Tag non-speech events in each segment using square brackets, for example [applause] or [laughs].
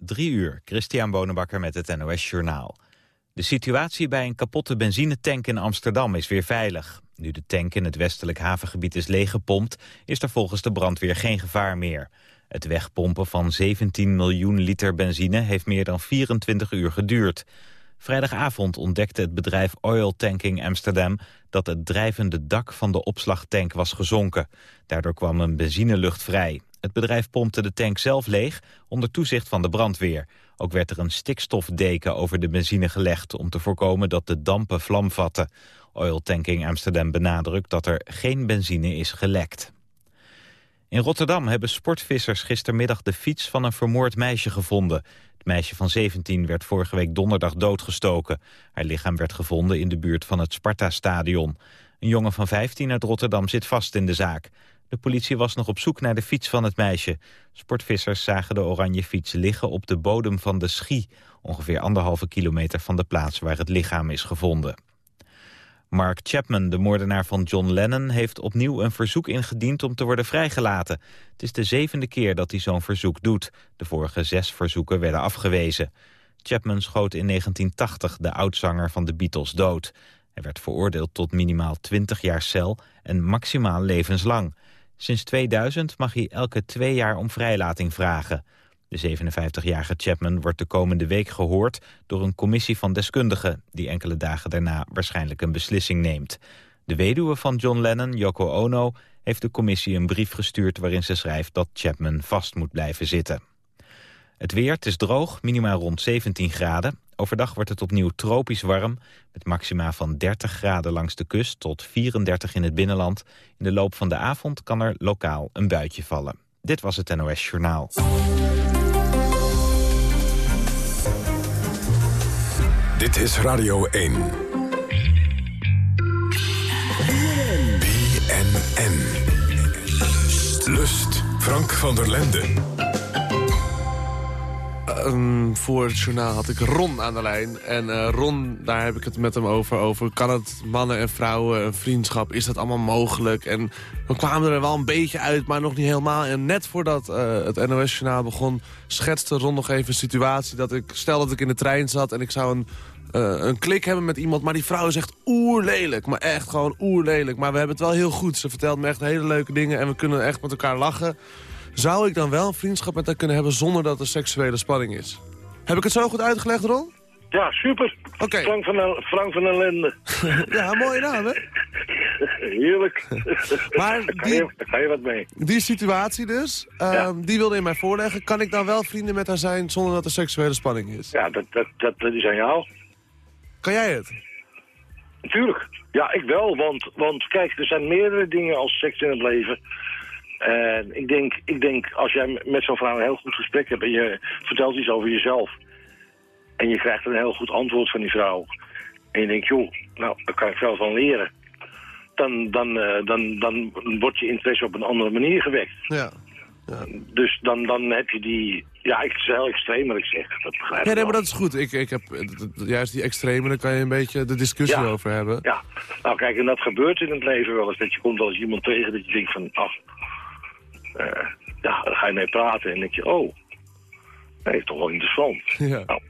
Drie uur, Christian Bonenbakker met het NOS Journaal. De situatie bij een kapotte benzinetank in Amsterdam is weer veilig. Nu de tank in het westelijk havengebied is leeggepompt... is er volgens de brandweer geen gevaar meer. Het wegpompen van 17 miljoen liter benzine heeft meer dan 24 uur geduurd. Vrijdagavond ontdekte het bedrijf Oil Tanking Amsterdam... dat het drijvende dak van de opslagtank was gezonken. Daardoor kwam een benzinelucht vrij. Het bedrijf pompte de tank zelf leeg onder toezicht van de brandweer. Ook werd er een stikstofdeken over de benzine gelegd... om te voorkomen dat de dampen vlam vatten. Oil Tanking Amsterdam benadrukt dat er geen benzine is gelekt. In Rotterdam hebben sportvissers gistermiddag de fiets van een vermoord meisje gevonden. Het meisje van 17 werd vorige week donderdag doodgestoken. Haar lichaam werd gevonden in de buurt van het Sparta-stadion. Een jongen van 15 uit Rotterdam zit vast in de zaak. De politie was nog op zoek naar de fiets van het meisje. Sportvissers zagen de oranje fiets liggen op de bodem van de Schie... ongeveer anderhalve kilometer van de plaats waar het lichaam is gevonden. Mark Chapman, de moordenaar van John Lennon, heeft opnieuw een verzoek ingediend om te worden vrijgelaten. Het is de zevende keer dat hij zo'n verzoek doet. De vorige zes verzoeken werden afgewezen. Chapman schoot in 1980 de oudzanger van de Beatles dood. Hij werd veroordeeld tot minimaal 20 jaar cel en maximaal levenslang. Sinds 2000 mag hij elke twee jaar om vrijlating vragen. De 57-jarige Chapman wordt de komende week gehoord door een commissie van deskundigen... die enkele dagen daarna waarschijnlijk een beslissing neemt. De weduwe van John Lennon, Yoko Ono, heeft de commissie een brief gestuurd... waarin ze schrijft dat Chapman vast moet blijven zitten. Het weer, het is droog, minimaal rond 17 graden. Overdag wordt het opnieuw tropisch warm, met maxima van 30 graden langs de kust tot 34 in het binnenland. In de loop van de avond kan er lokaal een buitje vallen. Dit was het NOS Journaal. Dit is Radio 1. BNN. Lust. Frank van der Lenden. Um, voor het journaal had ik Ron aan de lijn. En uh, Ron, daar heb ik het met hem over, over. Kan het mannen en vrouwen, een vriendschap, is dat allemaal mogelijk? En we kwamen er wel een beetje uit, maar nog niet helemaal. En net voordat uh, het NOS-journaal begon, schetste Ron nog even een situatie... dat ik, stel dat ik in de trein zat en ik zou een, uh, een klik hebben met iemand... maar die vrouw is echt oerlelijk, maar echt gewoon oerlelijk. Maar we hebben het wel heel goed. Ze vertelt me echt hele leuke dingen en we kunnen echt met elkaar lachen... Zou ik dan wel een vriendschap met haar kunnen hebben zonder dat er seksuele spanning is? Heb ik het zo goed uitgelegd, Ron? Ja, super. Oké. Frank van, Frank van der Lende. [laughs] ja, mooie naam, hè? Heerlijk. maar Daar ga die, je, ga je wat mee. die situatie dus, ehm, Ja. die wilde je mij voorleggen. Kan ik dan wel vrienden met haar zijn zonder dat er seksuele spanning is? Ja, dat, dat, dat, dat is aan jou. Kan jij het? Natuurlijk. Ja, ik wel. Want, want kijk, er zijn meerdere dingen als seks in het leven. En ik denk, ik denk als jij met zo'n vrouw een heel goed gesprek hebt... en je vertelt iets over jezelf... en je krijgt een heel goed antwoord van die vrouw... en je denkt, joh, nou, daar kan ik veel van leren... dan, dan, eh, dan, dan wordt je interesse op een andere manier gewekt. Ja. Dus dan, dan heb je die... Ja, het is heel extreem wat ik zeg. Dat begrijp Ja, ik nee, maar dat is goed. Ik, ik heb juist die extreme, daar kan je een beetje de discussie Ja. over hebben. Ja, nou kijk, en dat gebeurt in het leven wel eens. Dat je komt eens iemand tegen dat je denkt van, ach, ja, dan ga je mee praten en denk je, oh, nee, toch wel interessant. [laughs] Ja. Nou,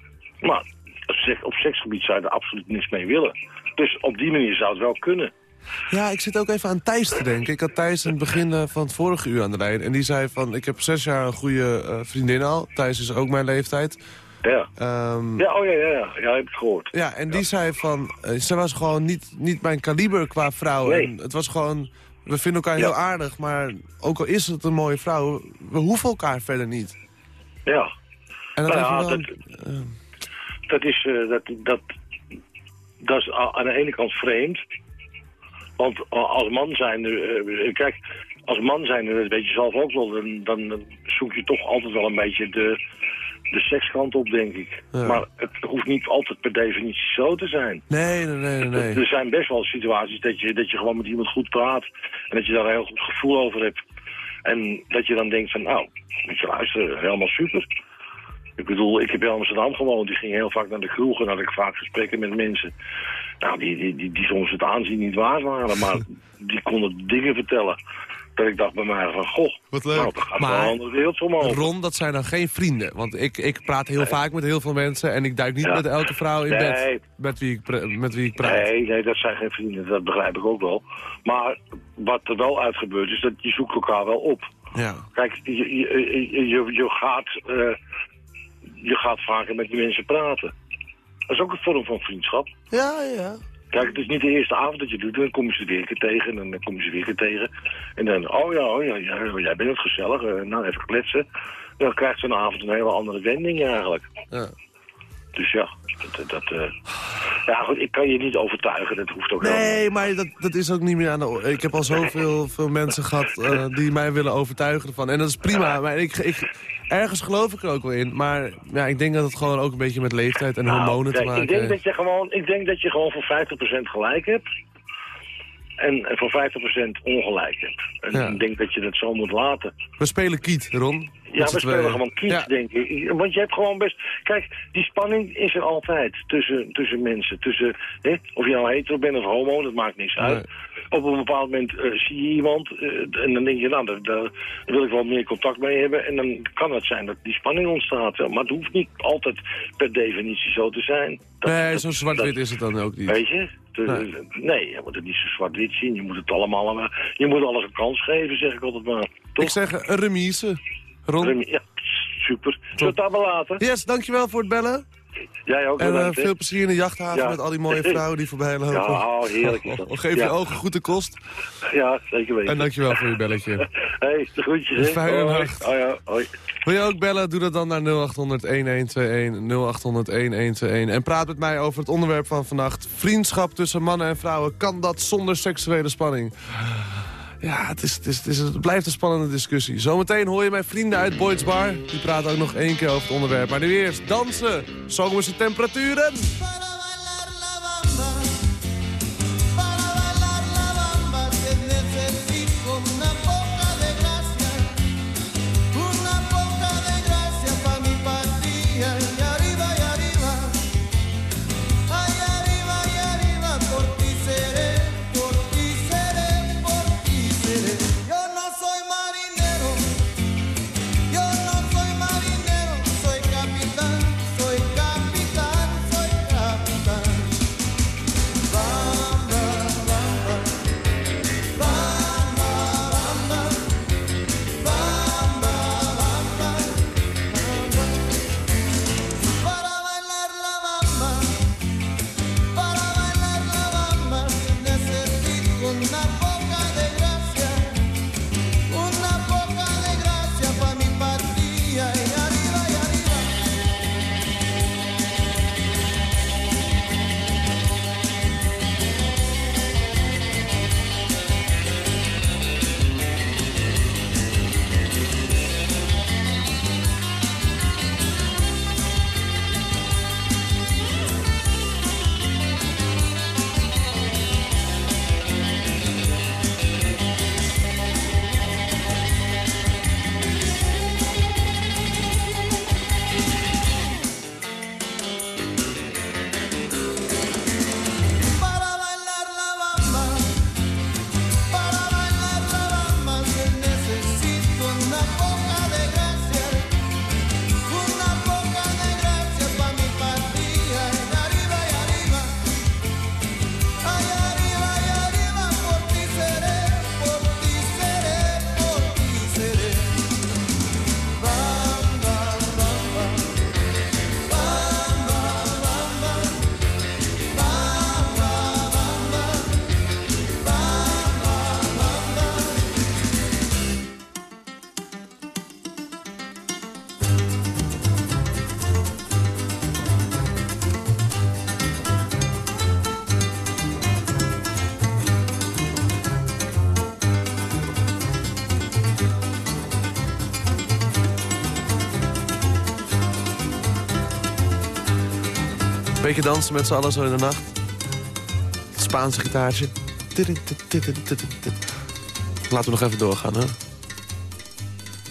maar op, seks, op seksgebied zou je er absoluut niks mee willen. Dus op die manier zou het wel kunnen. Ja, ik zit ook even aan Thijs te denken. Ik had Thijs in het begin eh, van het vorige uur aan de lijn. En die zei van, ik heb zes jaar een goede eh, vriendin al. Thijs is ook mijn leeftijd. Ja, Ehm, ja oh ja, ja, ja, ja, heb ik gehoord. Ja, en die zei van, eh, ze was gewoon niet, niet mijn kaliber qua vrouw. Nee. En het was gewoon, we vinden elkaar Ja. heel aardig, maar ook al is het een mooie vrouw, we hoeven elkaar verder niet. Ja, En dat Nou wel dat- dat is, eh, dat, dat, dat is aan de ene kant vreemd. Want als man zijn, eh, kijk, als man zijn, dat weet je zelf ook wel, dan, dan zoek je toch altijd wel een beetje de, de sekskant op, denk ik. Ja. Maar het hoeft niet altijd per definitie zo te zijn. nee, nee, nee, nee. Er zijn best wel situaties dat je, dat je gewoon met iemand goed praat en dat je daar een heel goed gevoel over hebt. En dat je dan denkt van, nou, moet je luisteren, helemaal super. Ik bedoel, ik heb in Amsterdam gewoond, die ging heel vaak naar de kroeg en had ik vaak gesprekken met mensen. Nou, die, die, die, die soms het aanzien niet waard waren, maar [laughs] die konden dingen vertellen. Dat ik dacht bij mij van, goh, Wat leuk. nou, gaat Maar- wel open. Ron, dat zijn dan geen vrienden. Want ik, ik praat heel vaak met heel veel mensen... en ik duik niet Ja. met elke vrouw in Nee. bed met wie, ik met wie ik praat. Nee, nee, dat zijn geen vrienden, dat begrijp ik ook wel. Maar wat er wel uit gebeurt is dat je zoekt elkaar wel op. Ja. Kijk, je, je, je, je, je gaat, eh, je gaat vaker met die mensen praten. Dat is ook een vorm van vriendschap. Ja, ja. Kijk, het is niet de eerste avond dat je doet, dan kom je ze weer een keer tegen en dan kom je ze weer een keer tegen. En dan, oh ja, oh ja, ja jij bent het gezellig, eh, nou even kletsen. Dan krijgt zo'n avond een hele andere wending eigenlijk. ja. Dus ja, dat, dat, eh, ja goed, ik kan je niet overtuigen, dat hoeft ook. Nee, maar dat, dat is ook niet meer aan de orde. Ik heb al zoveel veel mensen gehad eh, die mij willen overtuigen ervan. En dat is prima, maar ik, ik, ergens geloof ik er ook wel in. Maar ja, ik denk dat het gewoon ook een beetje met leeftijd en Nou, hormonen te maken ik denk heeft. dat je gewoon, ik denk dat je gewoon voor 50% gelijk hebt. En, voor 50% ongelijk hebt. En Ja. ik denk dat je dat zo moet laten. We spelen kiet, Ron. Ja, we spelen gewoon kies, Ja. denk ik. Want je hebt gewoon best... Kijk, die spanning is er altijd tussen, tussen mensen. Tussen, hè, of je nou hetero bent of homo, dat maakt niks uit. Op een bepaald moment eh, zie je iemand eh, en dan denk je, nou, daar, daar wil ik wel meer contact mee hebben. En dan kan het zijn dat die spanning ontstaat. Maar het hoeft niet altijd per definitie zo te zijn. Dat- Nee, zo zwart-wit is het dan ook niet. Weet je? Nee. nee, je moet het niet zo zwart-wit zien. Je moet het allemaal... maar Je moet alles een kans geven, zeg ik altijd maar. Toch? Ik zeg een remise. Ron? Ja, super. Zullen we het daar maar laten? Yes, dankjewel voor het bellen. Jij ook En eh, bedankt, veel plezier in de jachthaven Ja. met al die mooie vrouwen die voorbij lopen. Ja, heerlijk is dat. Oh, [laughs] geef Ja. je ogen goed de kost. Ja, zeker weten. En dankjewel voor je belletje. [laughs] hey, de groetjes? Fijne Hoi. nacht. Oh hoi. Wil je ook bellen? Doe dat dan naar 0800-1121, 0800-1121. En praat met mij over het onderwerp van vannacht. Vriendschap tussen mannen en vrouwen. Kan dat zonder seksuele spanning? Ja, het, is, het, is, het, blijft een spannende discussie. Zometeen hoor je mijn vrienden uit Boyd's Bar. Die praten ook nog één keer over het onderwerp. Maar nu eerst dansen. Zomerse temperaturen. Beetje dansen met z'n allen zo in de nacht. Spaanse gitaartje. Laten we nog even doorgaan, hè.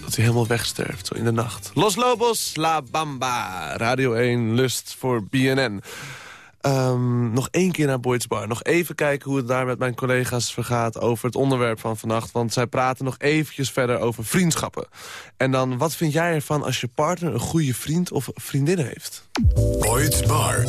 Dat hij helemaal wegsterft, zo in de nacht. Los Lobos, La Bamba. Radio 1, Lust voor BNN. Ehm, nog één keer naar Boyd's Bar. Nog even kijken hoe het daar met mijn collega's vergaat over het onderwerp van vannacht. Want zij praten nog eventjes verder over vriendschappen. En dan, wat vind jij ervan als je partner een goede vriend of vriendin heeft? Boyd's Bar.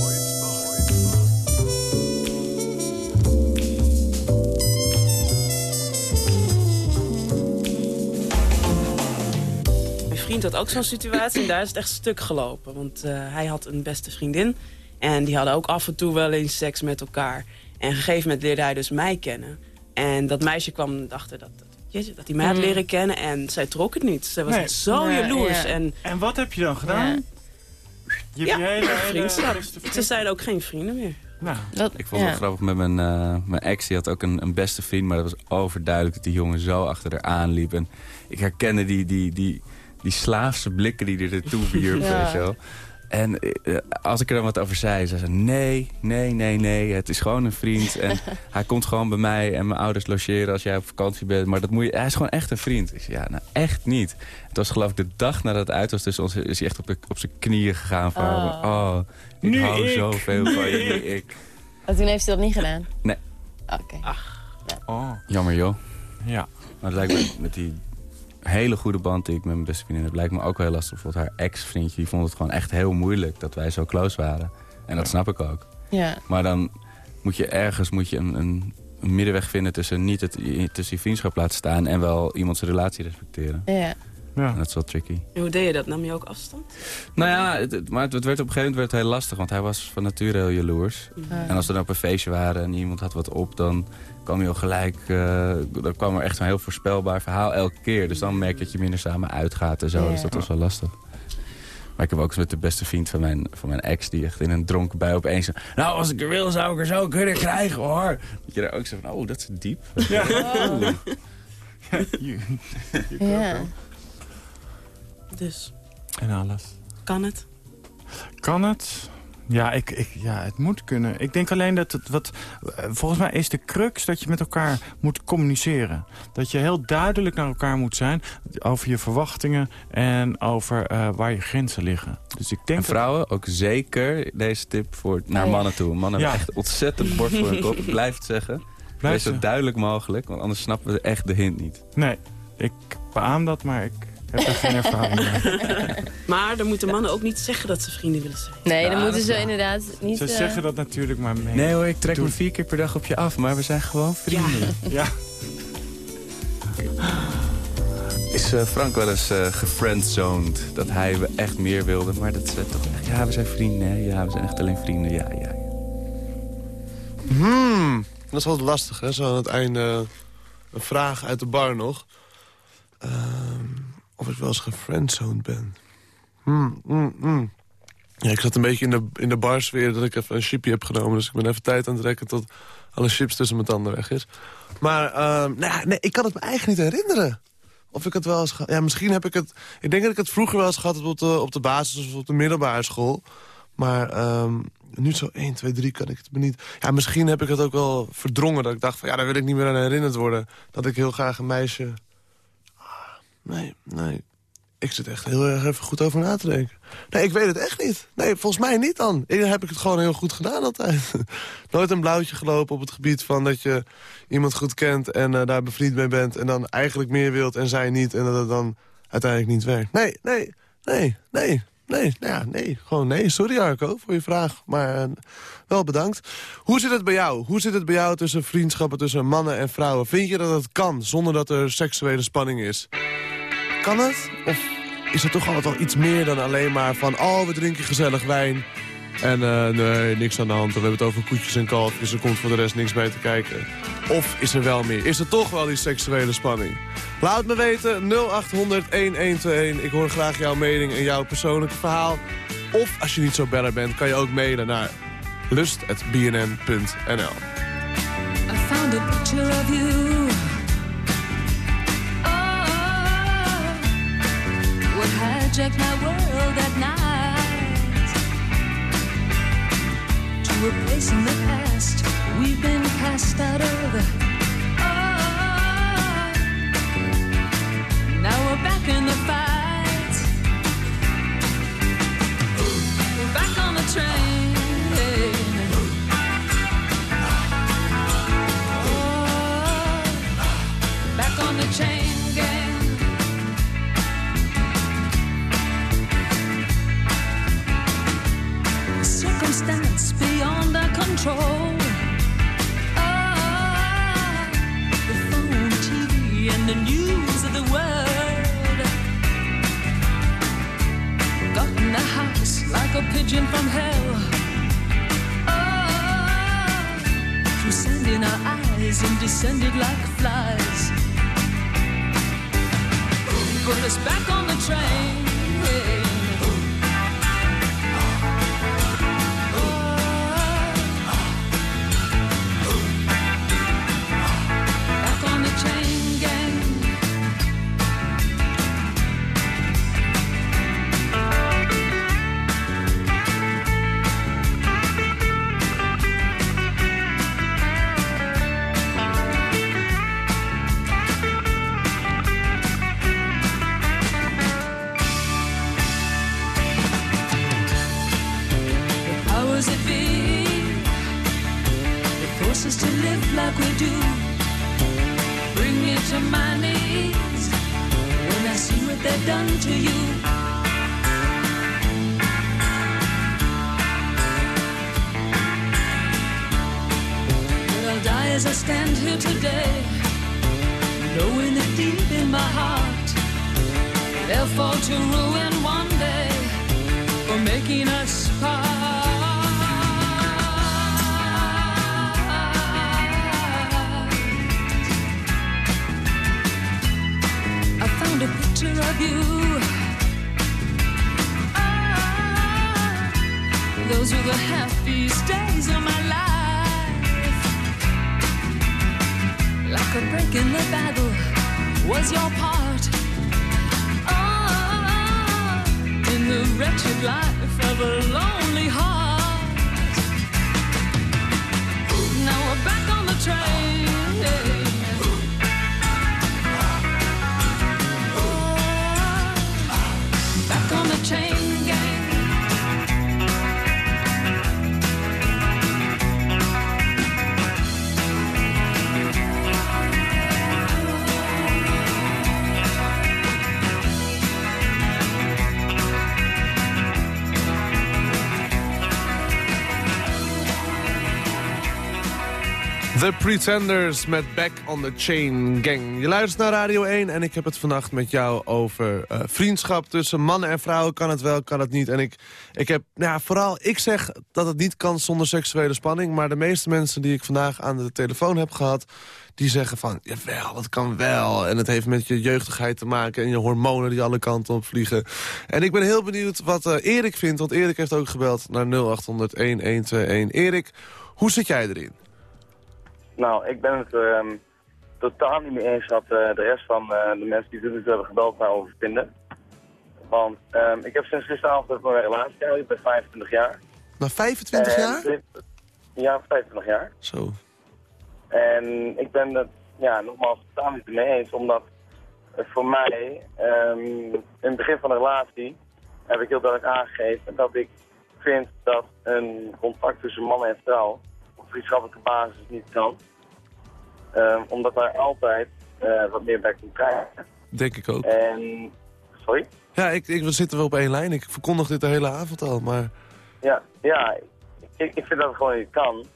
Mijn vriend had ook zo'n situatie en daar is het echt stuk gelopen. Want eh, hij had een beste vriendin. En die hadden ook af en toe wel eens seks met elkaar. En op een gegeven moment leerde hij dus mij kennen. En dat meisje kwam achter dat, dat, jeetje, dat hij mij had leren kennen. En zij trok het niet. Zij was Nee. zo Ja, jaloers. ja. En En wat heb je dan gedaan? Je hebt ja, je hele, vriendschap. Ze zijn ook geen vrienden meer. Nou, Dat, Ik vond het ja. wel grappig met mijn, eh, mijn ex. Die had ook een, een beste vriend, maar dat was overduidelijk dat die jongen zo achter haar aanliep. En ik herkende die, die, die, die slaafse blikken die er naartoe wierp. Ja. weet je wel. En eh, als ik er dan wat over zei, zei ze... nee, nee, nee, nee, het is gewoon een vriend. En [laughs] hij komt gewoon bij mij en mijn ouders logeren als jij op vakantie bent. Maar dat moet je, hij is gewoon echt een vriend. Ik zei, ja, nou echt niet. Het was geloof ik de dag nadat het uit was tussen ons... is hij echt op, de, op zijn knieën gegaan van... Oh. Oh, ik Nu hou ik, zoveel nu van je, nu ik. ik. Oh, toen heeft hij dat niet gedaan? Nee. Oké. oh, Jammer joh. ja. Maar het lijkt me met die hele goede band die ik met mijn beste vriendin heb... lijkt me ook wel heel lastig. Bijvoorbeeld haar ex-vriendje die vond het gewoon echt heel moeilijk... dat wij zo close waren. En dat snap ik ook. Ja. Maar dan moet je ergens moet je een, een, een middenweg vinden... tussen niet het, tussen je vriendschap laten staan... en wel iemands relatie respecteren. Ja. Ja. Dat is wel tricky. En hoe deed je dat? Nam je ook afstand? Nou ja, het, maar het, werd op een gegeven moment werd het heel lastig... want hij was van nature heel jaloers. En als we dan op een feestje waren en iemand had wat op... dan kwam je al gelijk... eh, dan kwam er echt een heel voorspelbaar verhaal elke keer. Dus dan merk je dat je minder samen uitgaat en zo. Ja. Dus dat was wel lastig. Maar ik heb ook eens met de beste vriend van mijn, van mijn ex... die echt in een dronken bui opeens... zo, Nou, als ik er wil, zou ik er zo kunnen krijgen, hoor. Dat je daar ook zo van... Oh, dat is diep. Ja. [laughs] Ja. [laughs] Dus, En alles. kan het? Kan het? Ja, ik, ik, ja, het moet kunnen. Ik denk alleen dat het wat... Volgens mij is de crux dat je met elkaar moet communiceren. Dat je heel duidelijk naar elkaar moet zijn... over je verwachtingen en over eh, waar je grenzen liggen. Dus ik denk En vrouwen, ook zeker deze tip voor, naar mannen toe. Mannen Ja. hebben echt ontzettend bord voor hun kop. Ik [laughs] blijf het zeggen. Wees zo duidelijk mogelijk, want anders snappen we echt de hint niet. Nee, ik beaam dat, maar ik heb er geen ervaring mee. [laughs] Maar dan moeten mannen ook niet zeggen dat ze vrienden willen zijn. Nee, dan moeten ze inderdaad niet... Ze eh, zeggen dat natuurlijk maar mee. Nee hoor, ik trek Doe- me vier keer per dag op je af, maar we zijn gewoon vrienden. Ja, Is eh, Frank wel eens eh gefriendzoned dat hij we echt meer wilde, maar dat ze toch echt, ja we zijn vrienden, hè? ja we zijn echt alleen vrienden, ja, ja, ja. Hmm, dat is wel lastig, hè? Zo aan het einde een vraag uit de bar nog. Ehm, of ik wel eens gefriendzoned ben. Hmm, hmm, hmm. Ja, ik zat een beetje in de, in de barsfeer dat ik even een chipje heb genomen. Dus ik ben even tijd aan het rekken tot alle chips tussen mijn tanden weg is. Maar ehm, nou nee, ik kan het me eigenlijk niet herinneren. Of ik het wel eens. Ja, misschien heb ik het... Ik denk dat ik het vroeger wel eens gehad heb op de, op de basis of op de middelbare school. Maar ehm, nu zo 1, 2, 3 kan ik het me niet... Ja, misschien heb ik het ook wel verdrongen. Dat ik dacht van, ja, daar wil ik niet meer aan herinnerd worden. Dat ik heel graag een meisje... Nee, nee. Ik zit echt heel erg even goed over na te denken. Nee, ik weet het echt niet. Nee, volgens mij niet dan. Ik heb ik het gewoon heel goed gedaan altijd. [laughs] Nooit een blauwtje gelopen op het gebied van dat je iemand goed kent... en eh, daar bevriend mee bent en dan eigenlijk meer wilt en zij niet... en dat het dan uiteindelijk niet werkt. Nee, nee, nee, nee, nee, nou ja, nee. Gewoon nee. Sorry Arco voor je vraag, maar eh, wel bedankt. Hoe zit het bij jou? Hoe zit het bij jou tussen vriendschappen tussen mannen en vrouwen? Vind je dat het kan zonder dat er seksuele spanning is? Kan het? Of is het toch altijd wel iets meer dan alleen maar van... oh, we drinken gezellig wijn. En eh, nee, niks aan de hand. We hebben het over koetjes en kalfjes. Er komt voor de rest niks bij te kijken. Of is er wel meer? Is er toch wel die seksuele spanning? Laat me weten, 0800-1121. Ik hoor graag jouw mening en jouw persoonlijke verhaal. Of als je niet zo beller bent, kan je ook mailen naar lust.bnn.nl. I found a picture of you. hijack my world at night. To a place in the past we've been cast out of. Oh, now we're back in the fight, we're back on the train. Oh, back on the chain. Dance beyond our control. Ah, the phone, TV, and the news of the world. Got in the house like a pigeon from hell. Ah, through sand in our eyes and descended like flies. Put us back on the train. Like a break in the battle was your part. Ah, in the wretched life of a lonely heart. Now we're back on the train. The Pretenders met Back on the Chain Gang. Je luistert naar Radio 1 en ik heb het vannacht met jou over eh, vriendschap tussen mannen en vrouwen. Kan het wel, kan het niet. En ik, ik heb, nou ja, vooral, ik zeg dat het niet kan zonder seksuele spanning. Maar de meeste mensen die ik vandaag aan de telefoon heb gehad... die zeggen van, jawel, het kan wel. En het heeft met je jeugdigheid te maken en je hormonen die alle kanten op vliegen. En ik ben heel benieuwd wat eh, Erik vindt, want Erik heeft ook gebeld naar 0800-1121. Erik, hoe zit jij erin? Nou, ik ben het ehm, totaal niet mee eens wat eh, de rest van eh, de mensen die dit hebben gebeld daarover vinden. Want ehm, ik heb sinds gisteravond een relatie gehad. Ik ben 25 jaar. Na 25 En jaar? dit- Ja, 25 jaar. Zo. En ik ben het ja, nogmaals totaal niet mee eens, omdat voor mij ehm, in het begin van de relatie heb ik heel duidelijk aangegeven dat ik vind dat een contact tussen man en vrouw vriendschappelijke basis niet kan. Ehm, omdat daar altijd eh, wat meer bij komt krijgen. Denk ik ook. En, sorry? Ja, ik, ik, we zitten wel op één lijn. Ik verkondig dit de hele avond al, maar... Ja, ja ik, ik vind dat het gewoon niet kan.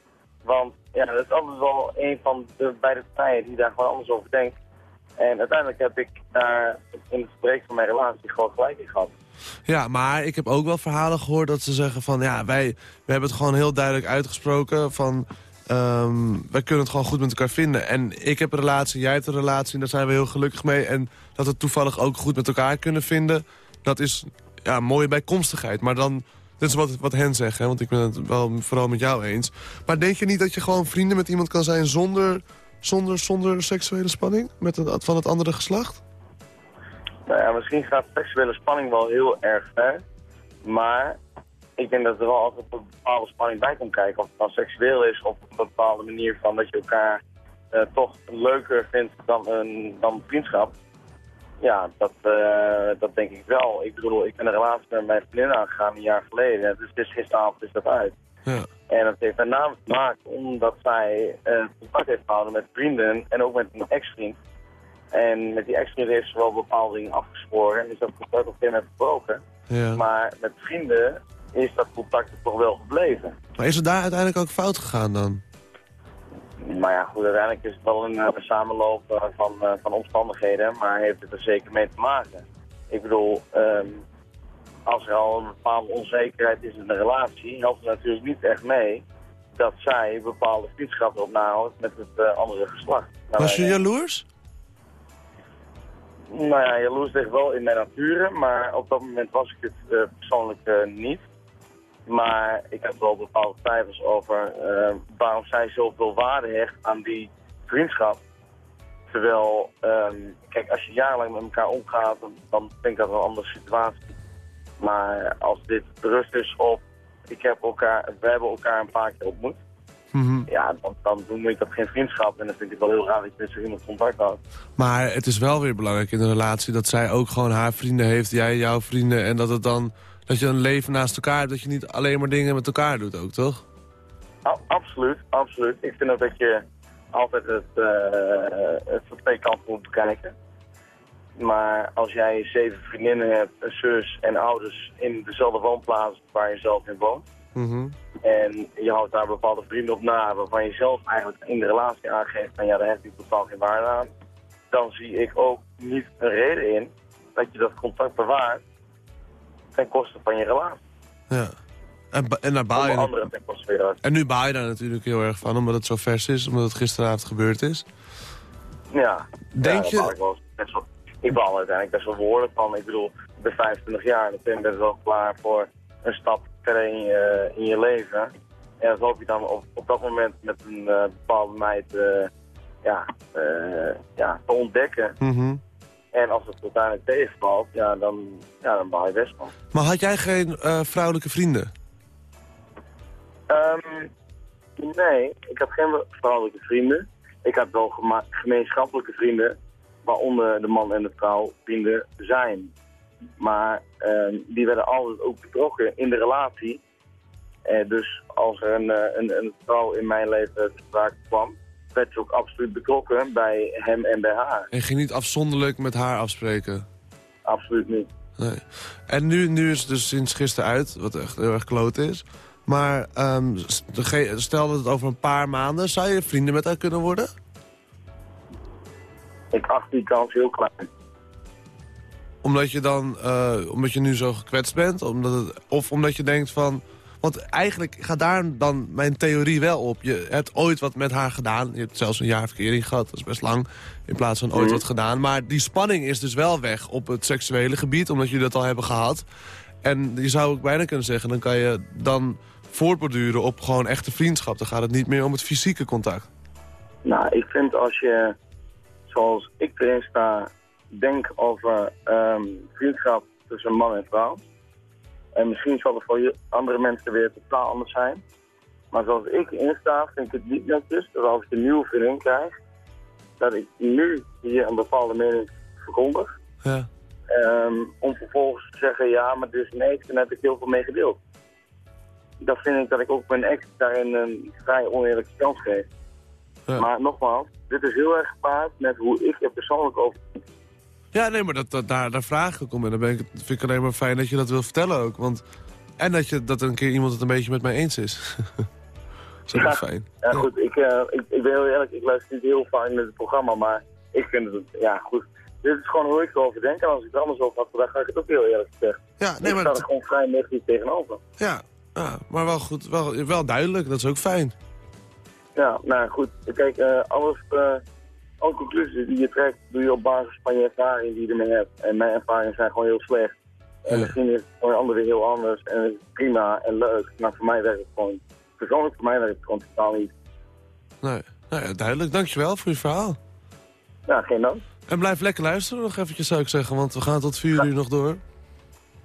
Want ja, dat is altijd wel een van de beide partijen die daar gewoon anders over denkt. En uiteindelijk heb ik daar in het verbreken van mijn relatie gewoon gelijk in gehad. Ja, maar ik heb ook wel verhalen gehoord dat ze zeggen van... ja, wij, we hebben het gewoon heel duidelijk uitgesproken van... ehm, wij kunnen het gewoon goed met elkaar vinden. En ik heb een relatie, jij hebt een relatie en daar zijn we heel gelukkig mee. En dat we het toevallig ook goed met elkaar kunnen vinden... dat is ja, mooie bijkomstigheid. Maar dan, dit is wat, wat hen zeggen, hè, want ik ben het wel vooral met jou eens. Maar denk je niet dat je gewoon vrienden met iemand kan zijn zonder, zonder, zonder seksuele spanning? Met van het andere geslacht? Nou ja, misschien gaat seksuele spanning wel heel erg ver. Maar ik denk dat er wel altijd een bepaalde spanning bij komt kijken. Of het dan seksueel is of op een bepaalde manier van dat je elkaar eh, toch leuker vindt dan een dan vriendschap. Ja, dat, eh, dat denk ik wel. Ik bedoel, ik ben een relatie met mijn vriendin aangegaan een jaar geleden. Dus dit is gisteravond is dat uit. Ja. En dat heeft met name te maken omdat zij eh, contact heeft gehouden met vrienden en ook met een ex-vriend. En met die ex-vriend heeft ze wel bepaalde dingen afgesproken en is dat contact op een gegeven moment verbroken. Ja. Maar met vrienden is dat contact toch wel gebleven. Maar is het daar uiteindelijk ook fout gegaan dan? Maar ja, goed, uiteindelijk is het wel een, eh, een samenloop eh, van, eh, van omstandigheden, maar heeft het er zeker mee te maken. Ik bedoel, ehm, als er al een bepaalde onzekerheid is in de relatie, helpt het natuurlijk niet echt mee dat zij bepaalde vriendschappen op nahoudt met het andere geslacht. Was je jaloers? Nou ja, jaloers ligt wel in mijn nature, maar op dat moment was ik het eh, persoonlijk eh, niet. Maar ik heb wel bepaalde twijfels over eh, waarom zij zoveel waarde hecht aan die vriendschap. Terwijl, ehm, kijk, als je jarenlang met elkaar omgaat, dan, dan vind ik dat een andere situatie. Maar als dit rust is op, ik heb elkaar, we hebben elkaar een paar keer ontmoet. Ja, dan, dan noem ik dat geen vriendschap. En dan vind ik het wel heel raar dat je met zo iemand contact houdt. Maar het is wel weer belangrijk in een relatie dat zij ook gewoon haar vrienden heeft, jij jouw vrienden. En dat het dan, dat je een leven naast elkaar hebt, dat je niet alleen maar dingen met elkaar doet ook, toch? Absoluut, absoluut. Ik vind ook dat je altijd het, eh, het van twee kanten moet bekijken. Maar als jij zeven vriendinnen hebt, een zus en ouders in dezelfde woonplaats waar je zelf in woont. En je houdt daar bepaalde vrienden op na waarvan je zelf eigenlijk in de relatie aangeeft van ja, daar heeft hij totaal geen waarde aan. Dan zie ik ook niet een reden in dat je dat contact bewaart ten koste van je relatie. Ja. En, en daar baal je... andere ten koste. En nu baal je daar natuurlijk heel erg van, omdat het zo vers is, omdat het gisteravond gebeurd is. Ja. Denk ja, je- baal Ik, wel ik baal er uiteindelijk best wel behoorlijk van. Ik bedoel, ik ben 25 jaar en ik ben best wel klaar voor een stap verder in je, in je leven. En dat hoop je dan op, op dat moment met een eh, bepaalde meid eh, ja, eh, ja, te ontdekken. En als het uiteindelijk tegenvalt, ja, dan, ja, dan baal je best van. Maar had jij geen vrouwelijke vrienden? Ehm, nee, ik had geen vrouwelijke vrienden. Ik had wel gemeenschappelijke vrienden, waaronder de man en de vrouw vrienden zijn. Maar ehm, die werden altijd ook betrokken in de relatie. Eh, dus als er een, eh, een, een vrouw in mijn leven te sprake kwam, werd ze ook absoluut betrokken bij hem en bij haar. En je ging niet afzonderlijk met haar afspreken? Absoluut niet. Nee. En nu, nu is het dus sinds gisteren uit, wat echt heel erg kloot is. Maar ehm, stel dat het over een paar maanden, zou je vrienden met haar kunnen worden? Ik acht die kans heel klein. Omdat je dan, eh, omdat je nu zo gekwetst bent? Omdat het, of omdat je denkt van... Want eigenlijk gaat daar dan mijn theorie wel op. Je hebt ooit wat met haar gedaan. Je hebt zelfs een jaar verkering gehad. Dat is best lang. In plaats van ooit Mhm. wat gedaan. Maar die spanning is dus wel weg op het seksuele gebied. Omdat jullie dat al hebben gehad. En je zou ook bijna kunnen zeggen... dan kan je dan voortborduren op gewoon echte vriendschap. Dan gaat het niet meer om het fysieke contact. Nou, ik vind als je, zoals ik erin sta, denk over ehm, vriendschap tussen man en vrouw. En misschien zal het voor andere mensen weer totaal anders zijn. Maar zoals ik erin sta, vind ik het niet netjes dat als ik een nieuwe vriendin krijg, dat ik nu hier een bepaalde mening verkondig. Ja. Ehm, om vervolgens te zeggen, ja, maar dus nee, daar heb ik heel veel mee gedeeld. Dat vind ik dat ik ook mijn ex daarin een vrij oneerlijke kans geef. Maar nogmaals, dit is heel erg gepaard met hoe ik er persoonlijk over. Ja, nee, maar dat, dat, daar, daar vraag ik ook om. En dan ben ik, het- vind ik alleen maar fijn dat je dat wil vertellen ook. Want, en dat, je, dat er een keer iemand het een beetje met mij eens is. [laughs] dat is ook wel fijn. Ja, goed, ik, eh, ik, ik ben heel eerlijk, ik luister niet heel vaak naar het programma, maar ik vind het, ja goed. Dit is gewoon hoe ik erover denk en als ik er anders over had gedacht, ga ik het ook heel eerlijk zeggen. Ja, nee, ik maar sta dat- er gewoon vrij negatief tegenover. Ja, ja, maar wel goed, wel, wel duidelijk. Dat is ook fijn. Ja, nou goed. Kijk, eh, alles, eh, alle conclusies die je trekt, doe je op basis van je ervaring die je ermee hebt. En mijn ervaringen zijn gewoon heel slecht. En misschien is het voor een ander weer heel anders en prima en leuk. Maar voor mij werkt het gewoon, persoonlijk voor mij werkt het gewoon totaal niet. Nee, nou ja, duidelijk. Dankjewel voor je verhaal. Ja, geen dank. En blijf lekker luisteren nog eventjes, zou ik zeggen. Want we gaan tot vier uur nog door.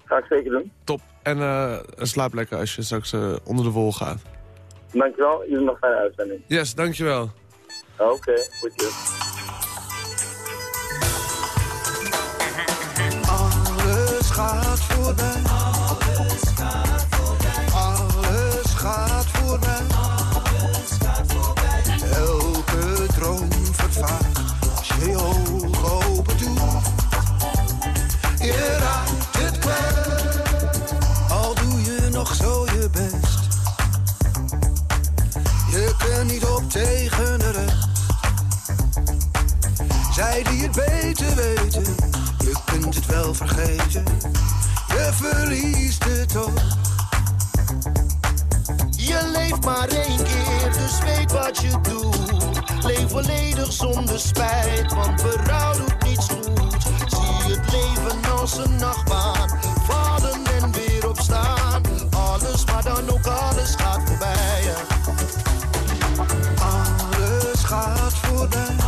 Ga ik zeker doen. Top. En eh, slaap lekker als je straks eh, onder de wol gaat. Dankjewel, jullie nog een fijne uitzending. Yes, dankjewel. Oké, goedjes. Alles gaat voorbij. Alles gaat voorbij. Alles gaat voorbij. Elke droom vervaagt als je je ogen open. Je raakt het kwijt, al doe je nog zo je best. Je kunt niet op tegen de rest. Zij die het beter weten snel vergeten. Je verliest het ook. Je leeft maar één keer, dus weet wat je doet. Leef volledig zonder spijt, want berouw doet niets goed. Zie het leven als een nachtbaan, vallen en weer opstaan. Alles, maar dan ook alles gaat voorbij. Alles gaat voorbij.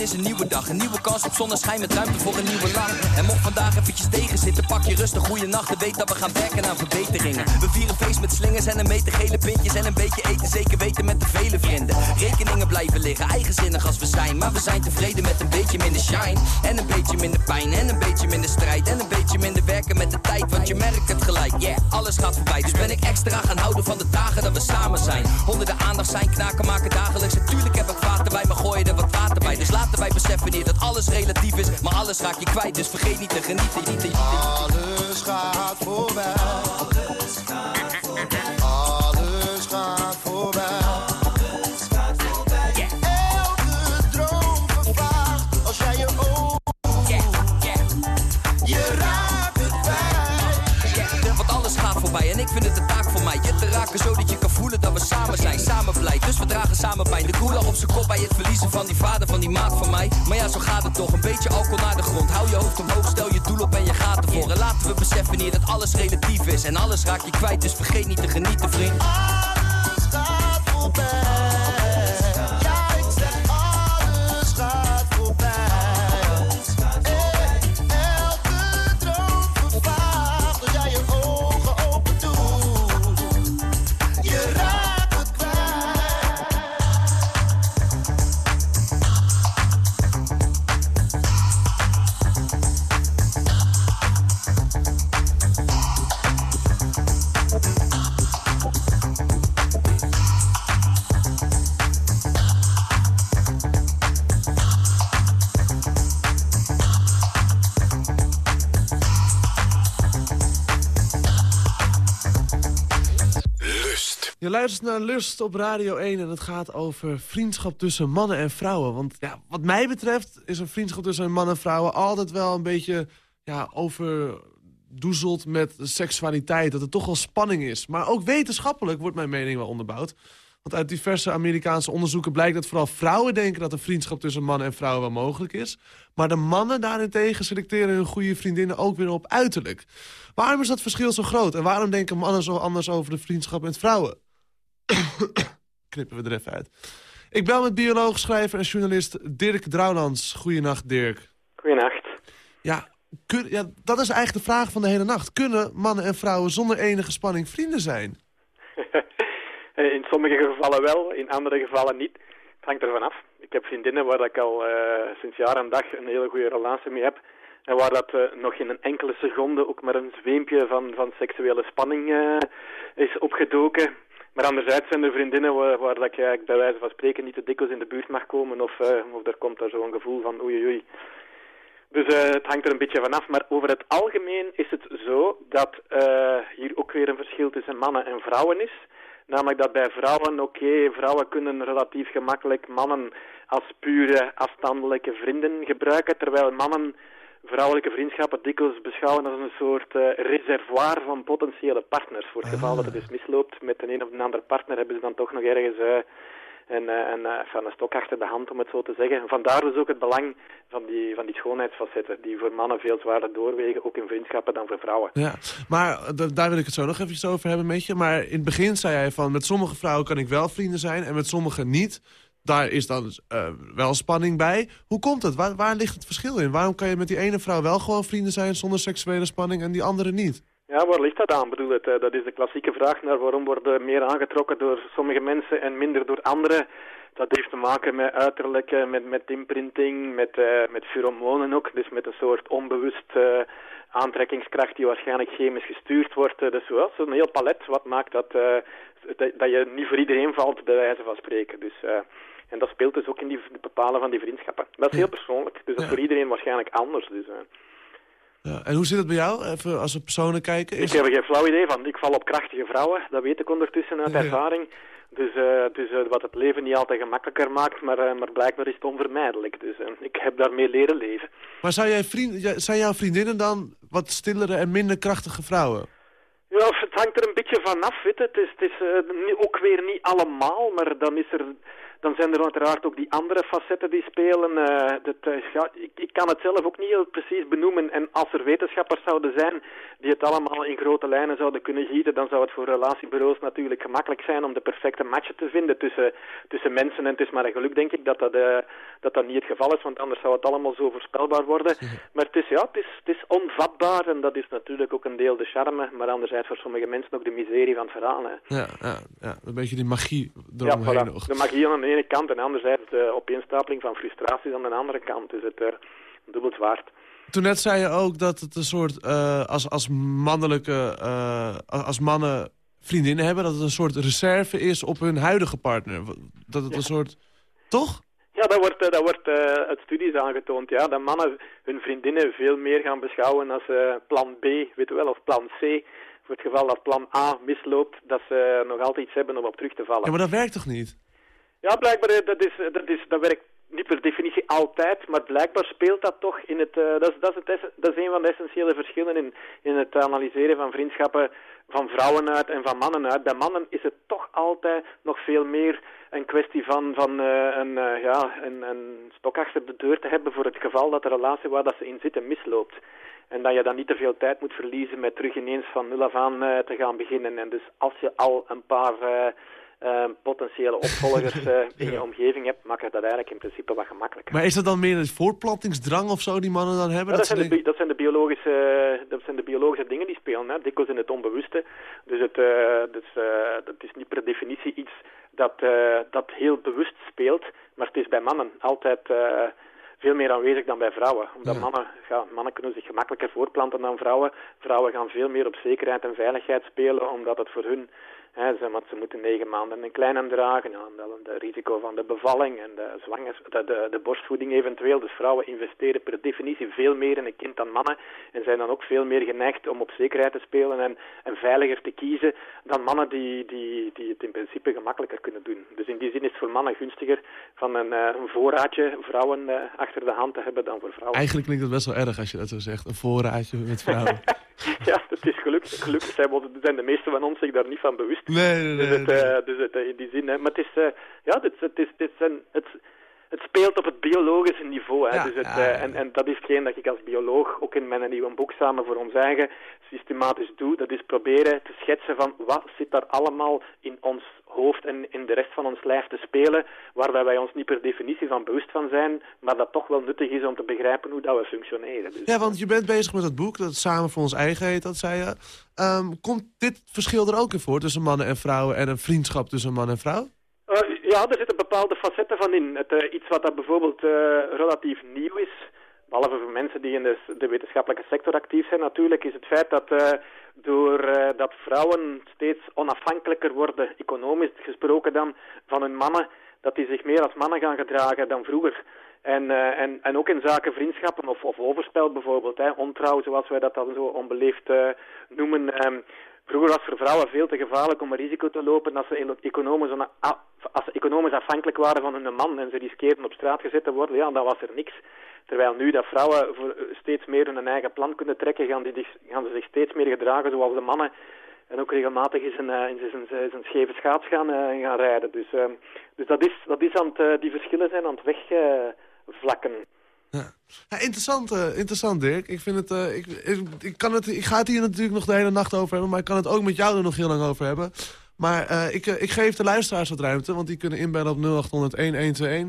Morgen is een nieuwe dag. Een nieuwe kans op zonneschijn met ruimte voor een nieuwe lach. En mocht vandaag eventjes tegen zitten, pak je rustig goede nacht. En weet dat we gaan werken aan verbeteringen. We vieren feest met slingers en een meter gele pintjes. En een beetje eten, zeker weten met de vele vrienden. Rekeningen blijven liggen, eigenzinnig als we zijn. Maar we zijn tevreden met een beetje minder shine. En een beetje minder pijn, en een beetje minder strijd. En een beetje minder werken met de tijd, want je merkt het gelijk. Yeah, alles gaat voorbij. Dus ben ik extra gaan houden van de dagen dat we samen zijn. Honderden aandacht zijn, knaken maken dagelijks. Natuurlijk heb ik vaten bij, maar gooi er wat water bij. Dus wij beseffen hier dat alles relatief is. Maar alles raak je kwijt, dus vergeet niet te genieten. Niet te, Alles gaat voorbij. Samen pijn. De koeler op zijn kop bij het verliezen van die vader, van die maat van mij. Maar ja, zo gaat het toch. Een beetje alcohol naar de grond. Hou je hoofd omhoog, stel je doel op en je gaat ervoor. En laten we beseffen hier dat alles relatief is. En alles raak je kwijt, dus vergeet niet te genieten, vriend. Alles. Luistert naar Lust op Radio 1 en het gaat over vriendschap tussen mannen en vrouwen. Want ja, wat mij betreft is een vriendschap tussen mannen en vrouwen altijd wel een beetje ja, overdoezeld met seksualiteit. Dat er toch wel spanning is. Maar ook wetenschappelijk wordt mijn mening wel onderbouwd. Want uit diverse Amerikaanse onderzoeken blijkt dat vooral vrouwen denken dat een vriendschap tussen mannen en vrouwen wel mogelijk is. Maar de mannen daarentegen selecteren hun goede vriendinnen ook weer op uiterlijk. Waarom is dat verschil zo groot? En waarom denken mannen zo anders over de vriendschap met vrouwen? [coughs] Knippen we er even uit. Ik bel met bioloog, schrijver en journalist Dirk Drouwlands. Goeienacht, Dirk. Goeienacht. Ja, kun, ja, dat is eigenlijk de vraag van de hele nacht. Kunnen mannen en vrouwen zonder enige spanning vrienden zijn? [laughs] Eh, In sommige gevallen wel, in andere gevallen niet. Het hangt ervan af. Ik heb vriendinnen waar ik al eh, sinds jaar en dag een hele goede relatie mee heb. En waar dat eh, nog in een enkele seconde ook maar een zweempje van, van seksuele spanning is opgedoken. Maar anderzijds zijn er vriendinnen waar, dat ik eigenlijk bij wijze van spreken niet te dikwijls in de buurt mag komen. Of, eh, of er komt daar zo'n gevoel van oei oei. Dus eh, het hangt er een beetje vanaf. Maar over het algemeen is het zo dat eh, hier ook weer een verschil tussen mannen en vrouwen is. Namelijk dat bij vrouwen, oké, vrouwen kunnen relatief gemakkelijk mannen als pure afstandelijke vrienden gebruiken, terwijl mannen vrouwelijke vriendschappen dikwijls beschouwen als een soort eh, reservoir van potentiële partners. Voor het geval dat het dus misloopt met de een of de andere partner, hebben ze dan toch nog ergens eh, een, eh, een, van een stok achter de hand, om het zo te zeggen. Vandaar dus ook het belang van die, van die schoonheidsfacetten, die voor mannen veel zwaarder doorwegen, ook in vriendschappen dan voor vrouwen. Ja, maar daar wil ik het zo nog even over hebben met je. Maar in het begin zei jij van, met sommige vrouwen kan ik wel vrienden zijn en met sommige niet. Daar is dan eh, wel spanning bij. Hoe komt het? Waar, ligt het verschil in? Waarom kan je met die ene vrouw wel gewoon vrienden zijn zonder seksuele spanning en die andere niet? Ja, waar ligt dat aan? Ik bedoel, het, eh, dat is de klassieke vraag naar waarom worden meer aangetrokken door sommige mensen en minder door anderen. Dat heeft te maken met uiterlijk, eh, met, met imprinting, met, eh, met pheromonen ook. Dus met een soort onbewust aantrekkingskracht die waarschijnlijk chemisch gestuurd wordt. Dus wel, zo'n heel palet wat maakt dat, dat, dat je niet voor iedereen valt, bij wijze van spreken. Dus En dat speelt dus ook in die het bepalen van die vriendschappen. Dat is heel persoonlijk, dus dat is voor iedereen waarschijnlijk anders. Dus, eh. Ja. En hoe zit het bij jou, even als we personen kijken? Is... Ik heb er geen flauw idee van. Ik val op krachtige vrouwen, dat weet ik ondertussen uit ervaring. Dus, eh, dus eh, wat het leven niet altijd gemakkelijker maakt, maar, eh, maar blijkbaar is het onvermijdelijk. Dus ik heb daarmee leren leven. Maar zou jij vriend, zijn jouw vriendinnen dan wat stillere en minder krachtige vrouwen? Ja, het hangt er een beetje vanaf, weet. Het is, het is ook weer niet allemaal, maar dan, is er, dan zijn er uiteraard ook die andere facetten die spelen. eh, dat, eh, ja, ik, ik kan het zelf ook niet heel precies benoemen. En als er wetenschappers zouden zijn die het allemaal in grote lijnen zouden kunnen gieten, dan zou het voor relatiebureaus natuurlijk gemakkelijk zijn om de perfecte match te vinden tussen, tussen mensen. En het is maar een geluk, denk ik, dat dat, eh, dat dat niet het geval is, want anders zou het allemaal zo voorspelbaar worden. Maar het is, ja, het is, het is onvatbaar en dat is natuurlijk ook een deel de charme, maar anderzijds voor sommige mensen ook de miserie van het verhaal. Hè. Ja, ja, ja, een beetje die magie Ja, eromheen voilà. nog. De magie aan de ene kant en anderzijds de opeenstapeling van frustraties aan de andere kant. Dus het uh, dubbel zwaard. Toen net zei je ook dat het een soort, eh, als, als mannelijke, eh, als mannen vriendinnen hebben, dat het een soort reserve is op hun huidige partner. Dat het een soort, toch? Ja, dat wordt, eh, dat wordt uh, uit studies aangetoond, ja. Dat mannen hun vriendinnen veel meer gaan beschouwen als plan B, weet je wel, of plan C. Voor het geval dat plan A misloopt, dat ze nog altijd iets hebben om op terug te vallen. Ja, maar dat werkt toch niet? Ja, blijkbaar, dat, is, dat, is, dat werkt niet per definitie altijd, maar blijkbaar speelt dat toch in het... Uh, dat, is, dat, is het dat is een van de essentiële verschillen in, in het analyseren van vriendschappen van vrouwen uit en van mannen uit. Bij mannen is het toch altijd nog veel meer een kwestie van, van een, ja, een, een stok achter de deur te hebben voor het geval dat de relatie waar dat ze in zitten misloopt. En dat je dan niet te veel tijd moet verliezen met terug ineens van nul af aan te gaan beginnen. En dus als je al een paar uh, potentiële opvolgers uh, [laughs] in je omgeving hebt, maakt het dat eigenlijk in principe wat gemakkelijker. Maar is dat dan meer een voortplantingsdrang of zo die mannen dan hebben? Ja, dat, dat, zijn de, dat, zijn de biologische, dat zijn de biologische dingen die spelen, hè? dikwijls in het onbewuste. Dus het, uh, dus, dat is niet per definitie iets dat, dat heel bewust speelt, maar het is bij mannen altijd veel meer aanwezig dan bij vrouwen. Omdat ja. mannen, ja, mannen kunnen zich gemakkelijker voortplanten dan vrouwen. Vrouwen gaan veel meer op zekerheid en veiligheid spelen, omdat het voor hun... Hè, ze, moeten negen maanden een klein dragen, en dan het risico van de bevalling en de, zwangers, de, de, de, borstvoeding eventueel. Dus vrouwen investeren per definitie veel meer in een kind dan mannen en zijn dan ook veel meer geneigd om op zekerheid te spelen en, en veiliger te kiezen dan mannen die, die, die het in principe gemakkelijker kunnen doen. Dus in die zin is het voor mannen gunstiger van een, een voorraadje vrouwen uh, achter de hand te hebben dan voor vrouwen. Eigenlijk klinkt het best wel erg als je dat zo zegt, een voorraadje met vrouwen. [laughs] ja, dat is gelukkig. Gelukkig zijn, zijn de meeste van ons zich daar niet van bewust. Nee, nee, nee. Dus, het, uh, dus het, uh, in die zin, hè. maar het is, uh, ja, het, het, is, het, het, het speelt op het biologische niveau. Hè. Ja, dus het, ja, ja. En, en dat is geen dat ik als bioloog, ook in mijn nieuwe boek samen voor ons eigen, systematisch doe. Dat is proberen te schetsen van wat zit daar allemaal in ons hoofd en in de rest van ons lijf te spelen, waar wij ons niet per definitie van bewust van zijn, maar dat toch wel nuttig is om te begrijpen hoe dat we functioneren. Dus, ja, want je bent bezig met dat boek, dat Samen voor ons eigen heet, dat zei je. Um, komt dit verschil er ook in voor tussen mannen en vrouwen en een vriendschap tussen man en vrouw? Uh, ja, er zitten bepaalde facetten van in. Het, uh, iets wat dat bijvoorbeeld uh, relatief nieuw is, behalve voor mensen die in de, de, wetenschappelijke sector actief zijn natuurlijk, is het feit dat doordat dat vrouwen steeds onafhankelijker worden, economisch gesproken dan, van hun mannen, dat die zich meer als mannen gaan gedragen dan vroeger. En, uh, en, en ook in zaken vriendschappen of, of overspel bijvoorbeeld, hè, ontrouw zoals wij dat dan zo onbeleefd uh, noemen. Um, vroeger was voor vrouwen veel te gevaarlijk om een risico te lopen als ze economisch, als ze economisch afhankelijk waren van hun man en ze riskeerden op straat gezet te worden, ja, dan was er niks. Terwijl nu dat vrouwen voor steeds meer hun eigen plan kunnen trekken, gaan, die, gaan ze zich steeds meer gedragen zoals de mannen. En ook regelmatig is een, in zijn, zijn scheve schaats gaan, uh, gaan rijden. Dus, uh, dus dat is, dat is aan het, die verschillen zijn aan het wegvlakken. Ja. Ja, interessant, uh, interessant, Dirk. Ik, vind het, uh, ik, ik, ik, kan het, ik ga het hier natuurlijk nog de hele nacht over hebben... maar ik kan het ook met jou er nog heel lang over hebben. Maar uh, ik, ik geef de luisteraars wat ruimte, want die kunnen inbellen op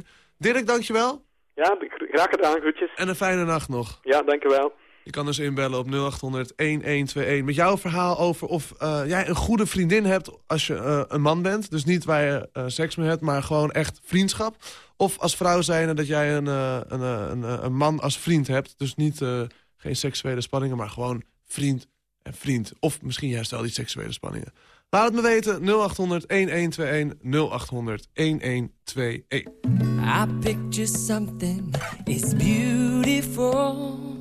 0800-1121. Dirk, dankjewel. Ja, graag gedaan, groetjes. En een fijne nacht nog. Ja, dankjewel. Je kan dus inbellen op 0800-1121 met jouw verhaal over of uh, jij een goede vriendin hebt als je uh, een man bent. Dus niet waar je uh, seks mee hebt, maar gewoon echt vriendschap. Of als vrouw zijnde dat jij een, een, een, een, man als vriend hebt. Dus niet geen seksuele spanningen, maar gewoon vriend en vriend. Of misschien juist al die seksuele spanningen. Laat het me weten, 0800 1121 0800 1121. I picture something, it's beautiful.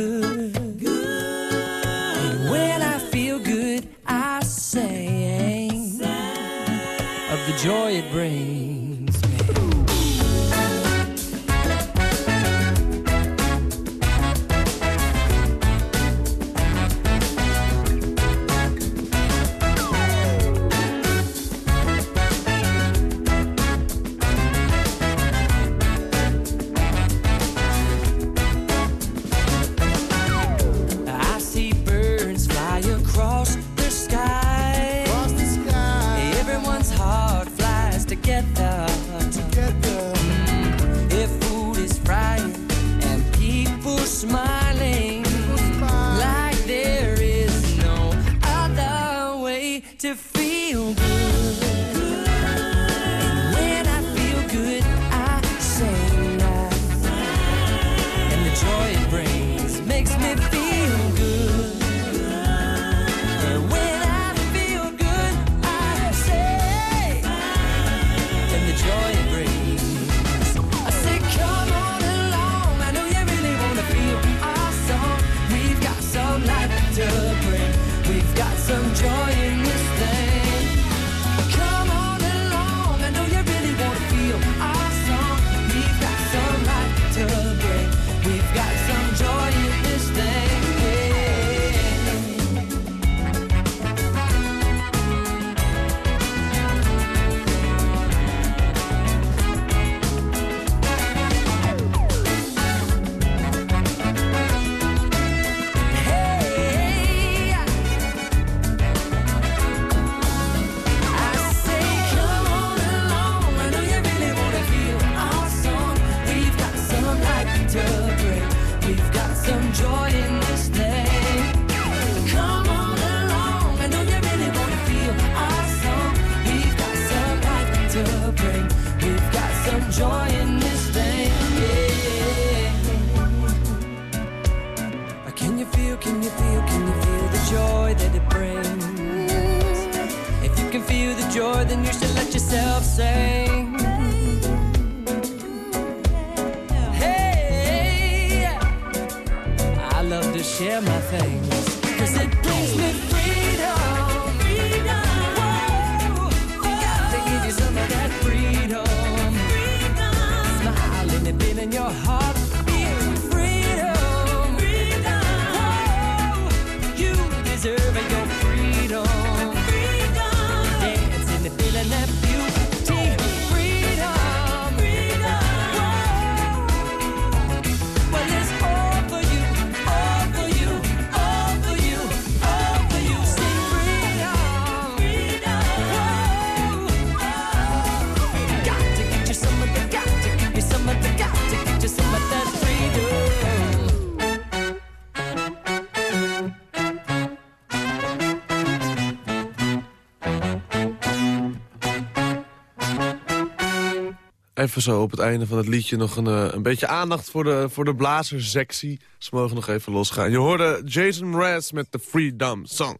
Even zo op het einde van het liedje nog een, eh, een beetje aandacht voor de, voor de blazersectie. Ze mogen nog even losgaan. Je hoorde Jason Mraz met de Freedom Song.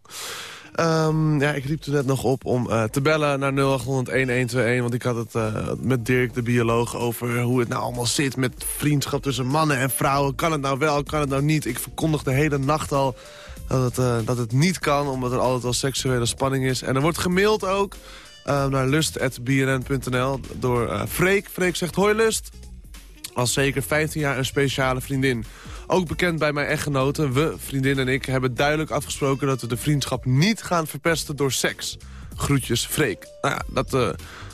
Ehm, ja, ik riep er net nog op om eh, te bellen naar 0800-1121. Want ik had het eh, met Dirk, de bioloog, over hoe het nou allemaal zit... met vriendschap tussen mannen en vrouwen. Kan het nou wel, kan het nou niet? Ik verkondig de hele nacht al dat het, dat het niet kan... omdat er altijd al seksuele spanning is. En er wordt gemaild ook eh, naar lust.bnn.nl door eh Freek. Freek zegt, hoi Lust. Al zeker 15 jaar een speciale vriendin. Ook bekend bij mijn echtgenoten. We, vriendin en ik, hebben duidelijk afgesproken... dat we de vriendschap niet gaan verpesten door seks. Groetjes, Freek. Nou ja, dat... eh,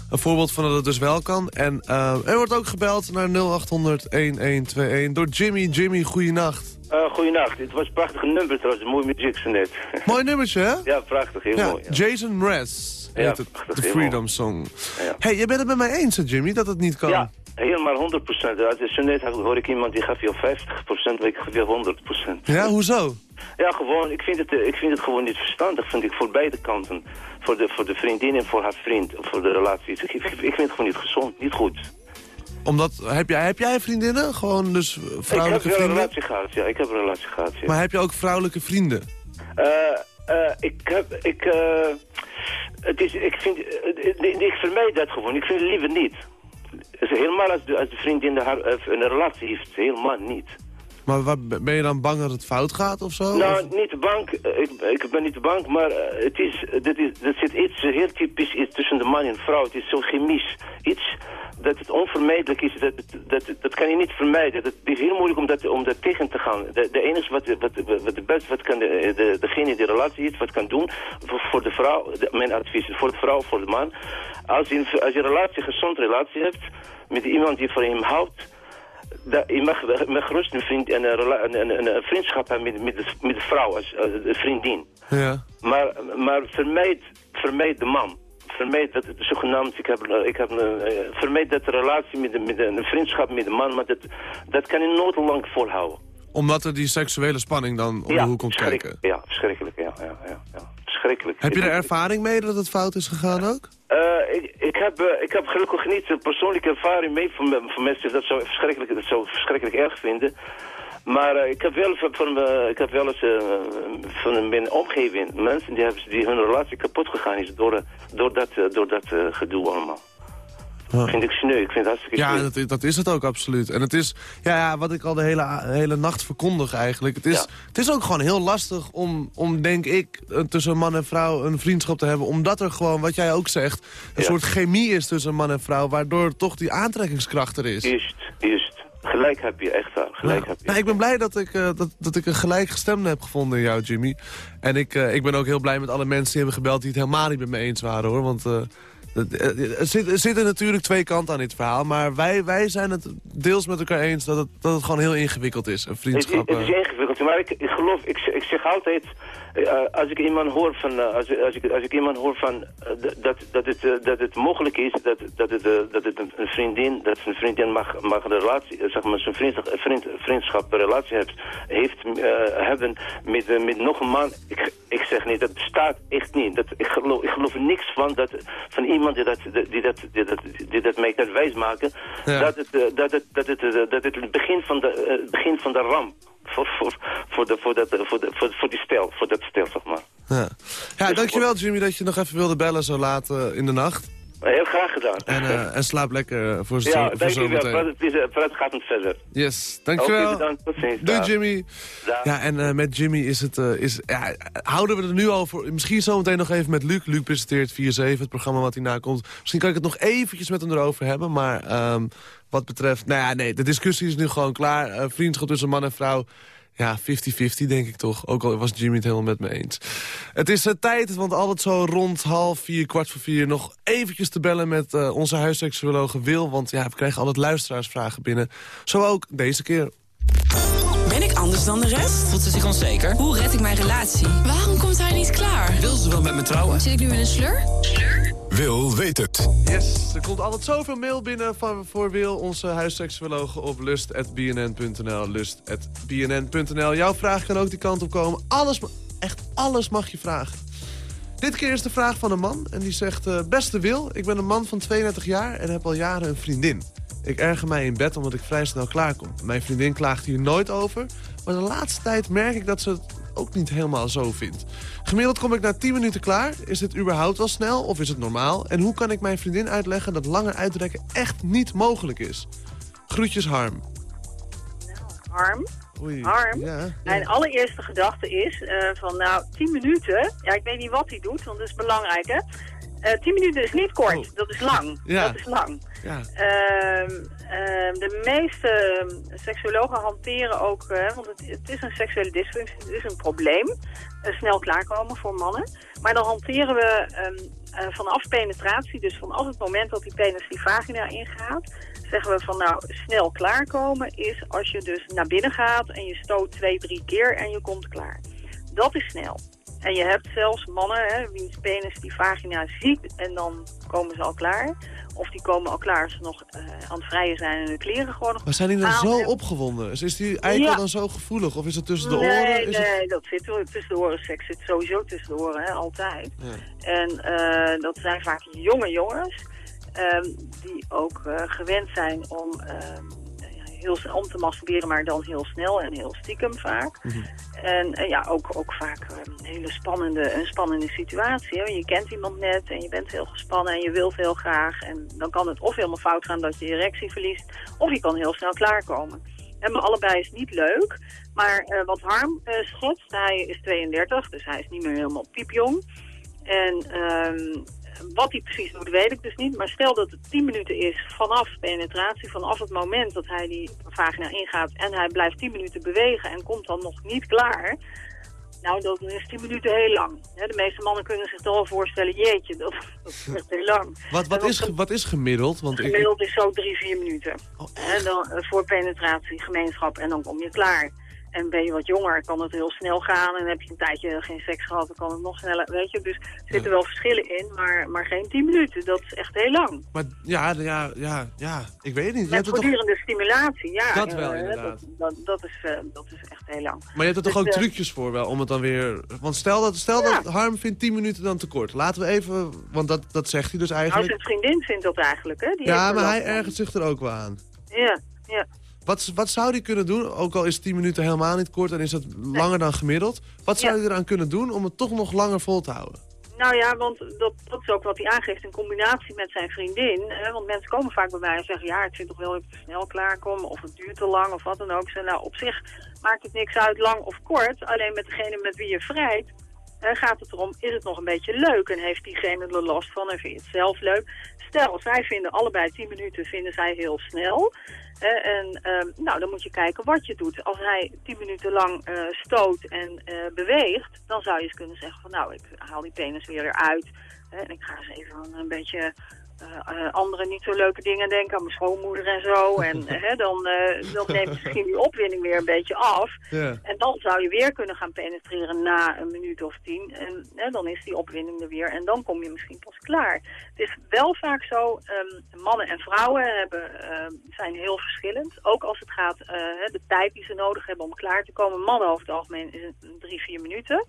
een voorbeeld van dat het dus wel kan. En er wordt ook gebeld naar 0800-1121 door Jimmy. Jimmy, goeienacht. Uh, goeienacht, dit was een prachtig nummer trouwens, een mooi muziek zo net. Mooi nummertje, hè? ja, prachtig, heel Ja, mooi. Ja. Jason Mraz. Heet het, prachtig, de. Freedom Song. Ja. hey, je bent het met mij eens, hè, Jimmy, dat het niet kan? Ja, helemaal 100 procent. Zo net hoor ik iemand die gaf je 50 procent, maar ik geef je 100 procent. Ja, hoezo? Ja, gewoon, ik vind, het, eh, ik vind het gewoon niet verstandig, vind ik, voor beide kanten. Voor de, voor de vriendin en voor haar vriend, voor de relatie. Ik, ik, ik vind het gewoon niet gezond, niet goed. Omdat, heb jij, heb jij vriendinnen? Gewoon dus Ik heb vrouwelijke wel een vrienden? relatie gehad, ja. Ik heb een relatie gehad, ja. Maar heb je ook vrouwelijke vrienden? Eh, eh, ik heb, ik, eh, het is, ik vind, eh, ik, ik vermijd dat gewoon. Ik vind het liever niet. Helemaal als de, als de vriendin haar, eh, een relatie heeft, helemaal niet. Maar waar, ben je dan bang dat het fout gaat of zo? Nou, Of- niet bang. Eh, Ik, ik ben niet bang, maar eh, het is, dit is, er zit iets heel typisch iets tussen de man en vrouw. Het is zo chemisch. Iets dat het onvermijdelijk is, dat, dat, dat, dat kan je niet vermijden. Het is heel moeilijk om dat, om dat tegen te gaan. De, de enige wat, wat, wat de beste wat kan de, de, degene die relatie heeft, wat kan doen voor, voor de vrouw, de- mijn advies voor de vrouw, voor de man. Als je, als je een relatie, een gezonde relatie hebt met iemand die van hem houdt, dat, je mag, mag gerust een, vriend, rela- een, een, een, vriendschap hebben met, met, de, met de vrouw als, een vriendin. Ja. Maar, maar vermijd, vermijd de man. Vermijd dat het zogenaamd, ik heb, eh, ik heb, een, eh, vermijd dat de relatie met, de, met een vriendschap met de man, maar dat, dat kan je nooit lang volhouden. Omdat er die seksuele spanning dan om ja, de hoek komt kijken. Ja, verschrikkelijk, ja, ja, ja, ja. Verschrikkelijk. Heb je er ervaring mee dat het fout is gegaan ook? Eh, heb, eh, ik heb gelukkig niet een persoonlijke ervaring mee van, van mensen dat zo verschrikkelijk, dat zo verschrikkelijk erg vinden. Maar eh, ik heb wel van, me- ik heb wel eens eh, van mijn omgeving mensen die, hebben, die hun relatie kapot gegaan is door, eh, door dat, eh, door dat eh, gedoe allemaal. Vind ik sneu, ik vind het hartstikke Ja, dat, is- dat is het ook absoluut. En het is, ja, ja wat ik al de hele, hele nacht verkondig eigenlijk. Het is, het is ook gewoon heel lastig om, om, denk ik, eh, tussen man en vrouw een vriendschap te hebben. Omdat er gewoon, wat jij ook zegt, een Ja. soort chemie is tussen man en vrouw. Waardoor toch die aantrekkingskracht er is. Juist, juist. Gelijk heb je, echt waar. Gelijk heb je. Nou, ik ben blij dat ik, eh, dat, dat ik een gelijkgestemde heb gevonden in jou, Jimmy. En ik, eh, ik ben ook heel blij met alle mensen die hebben gebeld... die het helemaal niet met me eens waren, hoor. Want er, er zitten natuurlijk twee kanten aan dit verhaal. Maar wij, wij zijn het deels met elkaar eens dat het, dat het gewoon heel ingewikkeld is. Een Het, vriendschap. het is eh. ingewikkeld, maar ik, ik geloof, ik, ik zeg altijd, eh, als ik iemand hoor van, eh, als, als, ik, als ik iemand hoor van eh, dat, dat, het, dat het mogelijk is dat, dat, het, dat het een vriendin, dat een vriendin mag, mag een relatie, zeg maar, zijn vriendschap, vriend, vriendschap een relatie heeft, heeft hebben met, met nog een man. Ik, ik zeg niet, dat bestaat echt niet. Dat, ik, geloof, ik geloof er niks van, dat, van iemand die dat, die dat, die dat, die dat mij kan wijsmaken, Ja. dat, het, dat, het, dat, het, dat het het begin van de, het begin van de ramp voor, voor, voor, de, voor, dat, voor, de, voor, voor die stel, voor dat stel, zeg maar. Ja. ja, dankjewel Jimmy dat je nog even wilde bellen zo laat eh, in de nacht. Heel graag gedaan. En, eh, en slaap lekker eh, voor, zo, ja, voor dankjewel. zometeen. Het, is, eh, het gaat niet verder. Yes, dankjewel. Oké, bedankt. Tot ziens. Doei Dag. Jimmy. Dag. Ja, en eh, met Jimmy is het... eh, is, ja, houden we er nu al voor... Misschien zometeen nog even met Luc. Luc presenteert 4-7, het programma wat hierna komt. Misschien kan ik het nog eventjes met hem erover hebben. Maar ehm, wat betreft... Nou ja, nee, de discussie is nu gewoon klaar. Eh, vriendschap tussen man en vrouw... Ja, 50-50 denk ik toch. Ook al was Jimmy het helemaal met me eens. Het is uh, tijd, want altijd zo rond half vier, kwart voor vier... nog eventjes te bellen met uh, onze huisseksuologe Wil. Want ja, we krijgen altijd luisteraarsvragen binnen. Zo ook deze keer. Ben ik anders dan de rest? Voelt ze zich onzeker? Hoe red ik mijn relatie? Waarom komt hij niet klaar? Wil ze wel met me trouwen? Zit ik nu in een slur? Wil weet het. Yes, er komt altijd zoveel mail binnen van, voor Wil, onze huisseksuologe op lust.bnn.nl. Lust.bnn.nl. Jouw vraag kan ook die kant op komen. Alles, echt alles mag je vragen. Dit keer is de vraag van een man en die zegt... eh, Beste Wil, ik ben een man van 32 jaar en heb al jaren een vriendin. Ik erger mij in bed omdat ik vrij snel klaarkom. Mijn vriendin klaagt hier nooit over, maar de laatste tijd merk ik dat ze ook niet helemaal zo vindt. Gemiddeld kom ik na 10 minuten klaar. Is dit überhaupt wel snel of is het normaal? En hoe kan ik mijn vriendin uitleggen dat langer uitrekken echt niet mogelijk is? Groetjes Harm. Harm. Oei, Harm. ja, Mijn allereerste gedachte is eh, van nou, 10 minuten. Ja, ik weet niet wat hij doet, want dat is belangrijk hè. Eh 10 minuten is niet kort, dat is lang. Oh. Ja. Dat is lang. Ehm, ehm, de meeste ehm, seksuologen hanteren ook, eh, want het, het is een seksuele dysfunctie, het is een probleem. eh, snel klaarkomen voor mannen. Maar dan hanteren we eh, vanaf penetratie, dus vanaf het moment dat die penis die vagina ingaat, zeggen we van nou, snel klaarkomen is als je dus naar binnen gaat en je stoot twee, drie keer en je komt klaar. Dat is snel. En je hebt zelfs mannen, hè, wiens penis die vagina ziet en dan komen ze al klaar. Of die komen al klaar als ze nog eh, aan het vrijen zijn en hun kleren gewoon nog Maar zijn die dan aan zo opgewonden? Is die eikel Ja. dan zo gevoelig? Of is het tussen de nee, oren? Is nee, het... dat zit tussen de oren. Seks zit sowieso tussen de oren, hè, altijd. Ja. En eh, dat zijn vaak jonge jongens ehm, die ook eh, gewend zijn om, ehm, heel, om te masturberen, maar dan heel snel en heel stiekem vaak. En eh, ja, ook, ook vaak eh, een hele spannende, een spannende situatie. Hè? Je kent iemand net en je bent heel gespannen en je wilt heel graag. En dan kan het of helemaal fout gaan dat je erectie verliest, of je kan heel snel klaarkomen. En maar allebei is niet leuk. Maar eh, wat Harm schetst, hij is 32, dus hij is niet meer helemaal piepjong. En ehm, wat hij precies doet, weet ik dus niet. Maar stel dat het 10 minuten is vanaf penetratie, vanaf het moment dat hij die vagina ingaat en hij blijft 10 minuten bewegen en komt dan nog niet klaar. Nou, dan is 10 minuten heel lang. De meeste mannen kunnen zich toch wel voorstellen, jeetje, dat, dat is echt heel lang. Wat, wat, is, wat is gemiddeld? Want ik, Gemiddeld is zo drie, vier minuten. en dan, eh, voor penetratie, gemeenschap en dan kom je klaar. En ben je wat jonger, kan het heel snel gaan. En heb je een tijdje geen seks gehad, dan kan het nog sneller. Weet je, dus er zitten wel verschillen in, maar, maar geen tien minuten. Dat is echt heel lang. maar ja, ja, ja, ja, ik weet het niet. Met toch, voortdurende stimulatie, ja. Dat wel, eh, inderdaad. Dat, dat, dat is, eh, dat is echt heel lang. maar je hebt er toch Dus, ook eh, trucjes voor wel, om het dan weer... Want stel dat, stel dat Harm vindt 10 minuten dan te kort. Laten we even, want dat, dat zegt hij dus Nou, eigenlijk. zijn vriendin vindt dat eigenlijk, hè? Die Ja, maar hij ergert zich er ook wel aan. Ja, ja. Wat, wat zou hij kunnen doen, ook al is 10 minuten helemaal niet kort en is het langer dan gemiddeld. Wat zou Ja. hij eraan kunnen doen om het toch nog langer vol te houden? Nou ja, want dat, dat is ook wat hij aangeeft in combinatie met zijn vriendin. Hè? Want mensen komen vaak bij mij en zeggen... ja, ik vind toch wel even te snel klaarkomen of het duurt te lang of wat dan ook. Zeg, nou, op zich maakt het niks uit, lang of kort. Alleen met degene met wie je vrijt gaat het erom... is het nog een beetje leuk en heeft diegene er last van en vind je het zelf leuk? Stel, zij vinden allebei 10 minuten vinden zij heel snel... En ehm, nou, dan moet je kijken wat je doet. Als hij tien minuten lang eh, stoot en eh, beweegt, dan zou je eens kunnen zeggen van nou, ik haal die penis weer eruit. en ik ga eens even een beetje eh, eh, andere niet zo leuke dingen denken, aan mijn schoonmoeder en zo. En [laughs] hè, dan, eh, dan neemt misschien die opwinding weer een beetje af. Ja. En dan zou je weer kunnen gaan penetreren na een minuut of tien. En hè, dan is die opwinding er weer. En dan kom je misschien pas klaar. Het is wel vaak zo, ehm, mannen en vrouwen hebben, ehm, zijn heel verschillend. Ook als het gaat, de tijd die ze nodig hebben om klaar te komen. Mannen over het algemeen is drie, vier minuten.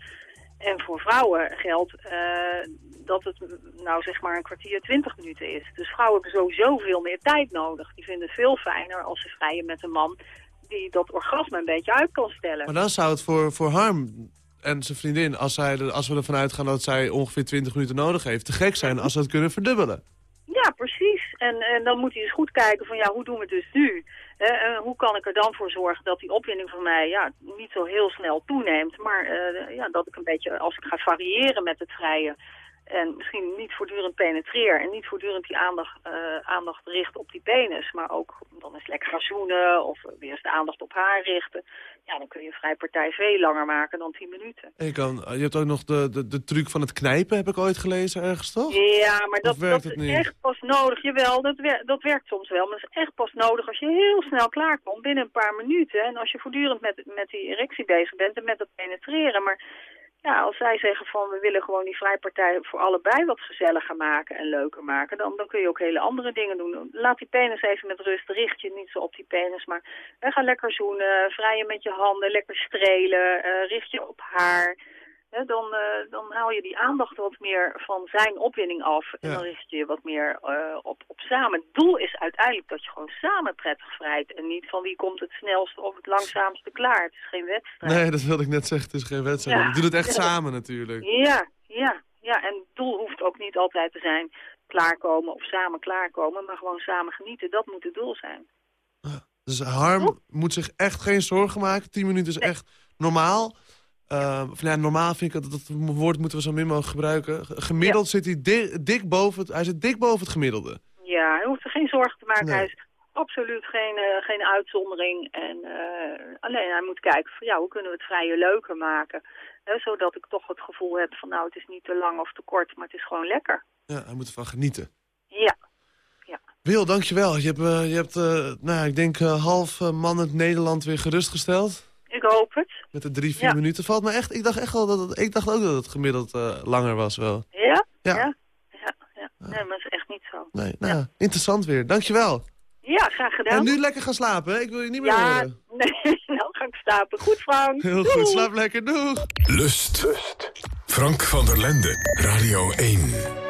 En voor vrouwen geldt eh, dat het nou zeg maar een kwartier, twintig minuten is. Dus vrouwen hebben sowieso veel meer tijd nodig. Die vinden het veel fijner als ze vrijen met een man die dat orgasme een beetje uit kan stellen. Maar dan zou het voor, voor Harm en zijn vriendin, als, zij, als we ervan uitgaan dat zij ongeveer 20 minuten nodig heeft, te gek zijn als ze het kunnen verdubbelen. Ja, precies. En, en dan moet hij eens goed kijken van ja, hoe doen we het dus nu? En hoe kan ik er dan voor zorgen dat die opwinding van mij ja, niet zo heel snel toeneemt, maar eh, ja, dat ik een beetje, als ik ga variëren met het vrije en misschien niet voortdurend penetreer en niet voortdurend die aandacht, eh, aandacht richt op die penis, maar ook dan eens lekker gaan zoenen of weer eens de aandacht op haar richten. Ja, dan kun je een vrij partij veel langer maken dan 10 minuten. En je, kan, je hebt ook nog de, de, de truc van het knijpen, heb ik ooit gelezen ergens, toch? Ja, maar dat, dat is niet? echt pas nodig. Jawel, dat, wer dat werkt soms wel. Maar dat is echt pas nodig als je heel snel klaarkomt, binnen een paar minuten. En als je voortdurend met, met die erectie bezig bent en met het penetreren. Maar ja, als zij zeggen van we willen gewoon die vrijpartij voor allebei wat gezelliger maken en leuker maken, dan, dan kun je ook hele andere dingen doen. Laat die penis even met rust, richt je niet zo op die penis, maar eh, ga lekker zoenen, vrijen met je handen, lekker strelen, eh, richt je op haar. Hè, dan, eh, dan haal je die aandacht wat meer van zijn opwinding af. En Ja. dan richt je je wat meer eh, op, op samen. Het doel is uiteindelijk dat je gewoon samen prettig vrijt. En niet van wie komt het snelste of het langzaamste klaar. Het is geen wedstrijd. Nee, dat wilde ik net zeggen, het is geen wedstrijd. Ja. Je doet het echt Ja. samen natuurlijk. Ja, ja, ja. En het doel hoeft ook niet altijd te zijn klaarkomen of samen klaarkomen. Maar gewoon samen genieten. Dat moet het doel zijn. Dus Harm moet zich echt geen zorgen maken. 10 minuten is echt normaal. Uh, of, normaal vind ik dat, dat woord moeten we zo min mogelijk gebruiken. Gemiddeld zit hij di- dik boven het, hij zit dik boven het gemiddelde. Ja, hij hoeft er geen zorgen te maken. Nee. Hij is absoluut geen, eh, geen uitzondering. En eh, alleen hij moet kijken van ja, hoe kunnen we het vrije leuker maken. Hè, zodat ik toch het gevoel heb van nou, het is niet te lang of te kort, maar het is gewoon lekker. Ja, hij moet ervan genieten. Ja. Wil, dankjewel. Je hebt, eh, je hebt nou, ik denk half man het Nederland weer gerustgesteld. Ik hoop het. Met de drie, vier Ja. minuten valt me echt... Ik dacht echt wel dat het, ik dacht ook dat het gemiddeld eh, langer was wel. Ja? Ja. Ja, ja. ja. Nee, maar dat is echt niet zo. Nee, nou, ja, interessant weer. Dankjewel. Ja, graag gedaan. En nu lekker gaan slapen, hè? Ik wil je niet meer Ja, horen. nee, [laughs] nou ga ik slapen. Goed, Frank. Heel goed, slaap lekker, doeg. Lust. Frank van der Lende, Radio 1.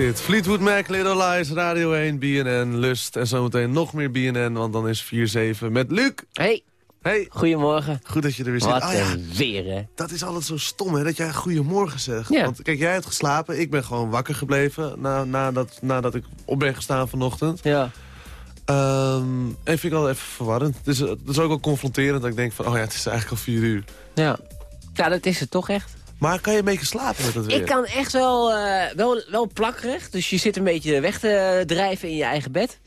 Dit. Fleetwood Mac, Little Lies, Radio 1, BNN, Lust. En zometeen nog meer BNN, want dan is 4-7 met Luc. Hey. Hey. Goedemorgen. Goed dat je er weer zit. Wat Ah, ja. een weer, hè? Dat is altijd zo stom, hè, dat jij goedemorgen zegt. Ja. Want kijk, jij hebt geslapen, ik ben gewoon wakker gebleven na, nadat, nadat ik op ben gestaan vanochtend. Ja. Ehm, en vind ik wel even verwarrend. Het is, het is ook wel confronterend dat ik denk van, oh ja, het is eigenlijk al vier uur. Ja. Ja, dat is het toch echt. Maar kan je een beetje slapen met dat weer? Ik kan echt wel, eh, wel, wel plakkerig. Dus je zit een beetje weg te drijven in je eigen bed.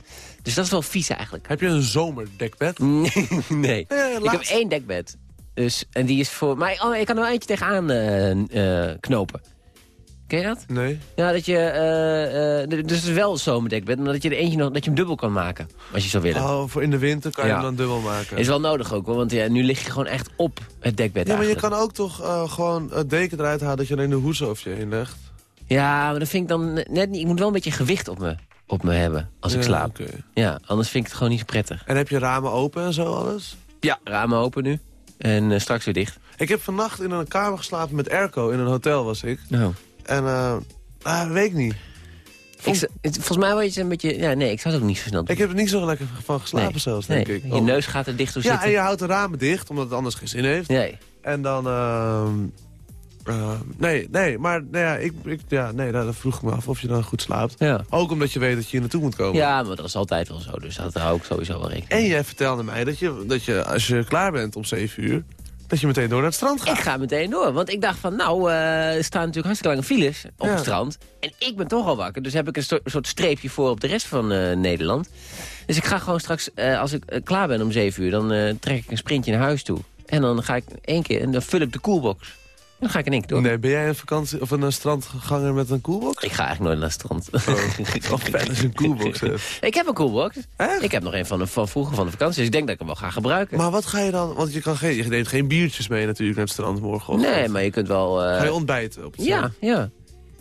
Dus dat is wel vies eigenlijk. Heb je een zomerdekbed? [laughs] Nee. nee. Eh, ik heb één dekbed. Dus, en die is voor... Maar oh, ik kan er wel eentje tegenaan eh, knopen. Ken je dat? Nee. Ja, dat je... eh, eh, dus wel een zomerdekbed, maar dat je er eentje nog, dat je hem dubbel kan maken. Als je zou willen. Oh, voor in de winter kan je hem dan dubbel maken. Is wel nodig ook hoor, want ja, nu lig je gewoon echt op het dekbed Ja, maar je kan ook toch eh, gewoon het deken eruit halen dat je alleen de hoes over je heen legt. Ja, maar dat vind ik dan net niet... Ik moet wel een beetje gewicht op me, op me hebben als ik slaap. Ja, anders vind ik het gewoon niet zo prettig. En heb je ramen open en zo alles? Ja, ramen open nu. En straks weer dicht. Ik heb vannacht in een kamer geslapen met airco. In een hotel was ik. Nou. En, eh ah, weet ik niet. Ik, het- volgens mij word je een beetje... Ja, nee, ik zou het ook niet zo snel. Ik heb er niet zo lekker van geslapen Nee. zelfs, Nee, denk ik. Je Oh. neus gaat er dicht door Ja, zitten. en je houdt de ramen dicht, omdat het anders geen zin heeft. Nee. En dan... Eh, nee, nee, maar nou ja, ik, ik, ja, nee, nou, dat vroeg ik me af of je dan goed slaapt. Ja. Ook omdat je weet dat je hier naartoe moet komen. Ja, maar dat is altijd wel zo. Dus dat hou ik sowieso wel rekening En jij vertelde mij dat je, dat je, als je klaar bent om 7 uur... dat je meteen door naar het strand gaat. Ik ga meteen door, want ik dacht van, nou, eh, er staan natuurlijk hartstikke lange files op Ja. het strand. En ik ben toch al wakker, dus heb ik een soort streepje voor op de rest van eh, Nederland. Dus ik ga gewoon straks, eh, als ik klaar ben om 7 uur, dan trek ik een sprintje naar huis toe. En dan ga ik één keer, en dan vul ik de koelbox. Dan ga ik in één keer door. Nee, ben jij een vakantie of een eh, strandganger met een koelbox? Ik ga eigenlijk nooit naar het strand. [laughs] Fijn als je een koelbox [laughs] hebt. ik heb een koelbox. Ik heb nog een van, de, van vroeger van de vakantie, dus ik denk dat ik hem wel ga gebruiken. Maar wat ga je dan... Want je, kan geen, je neemt geen biertjes mee natuurlijk naar het strand morgen. nee, maar je kunt wel... eh, Ga je ontbijten op het Ja, strand? ja.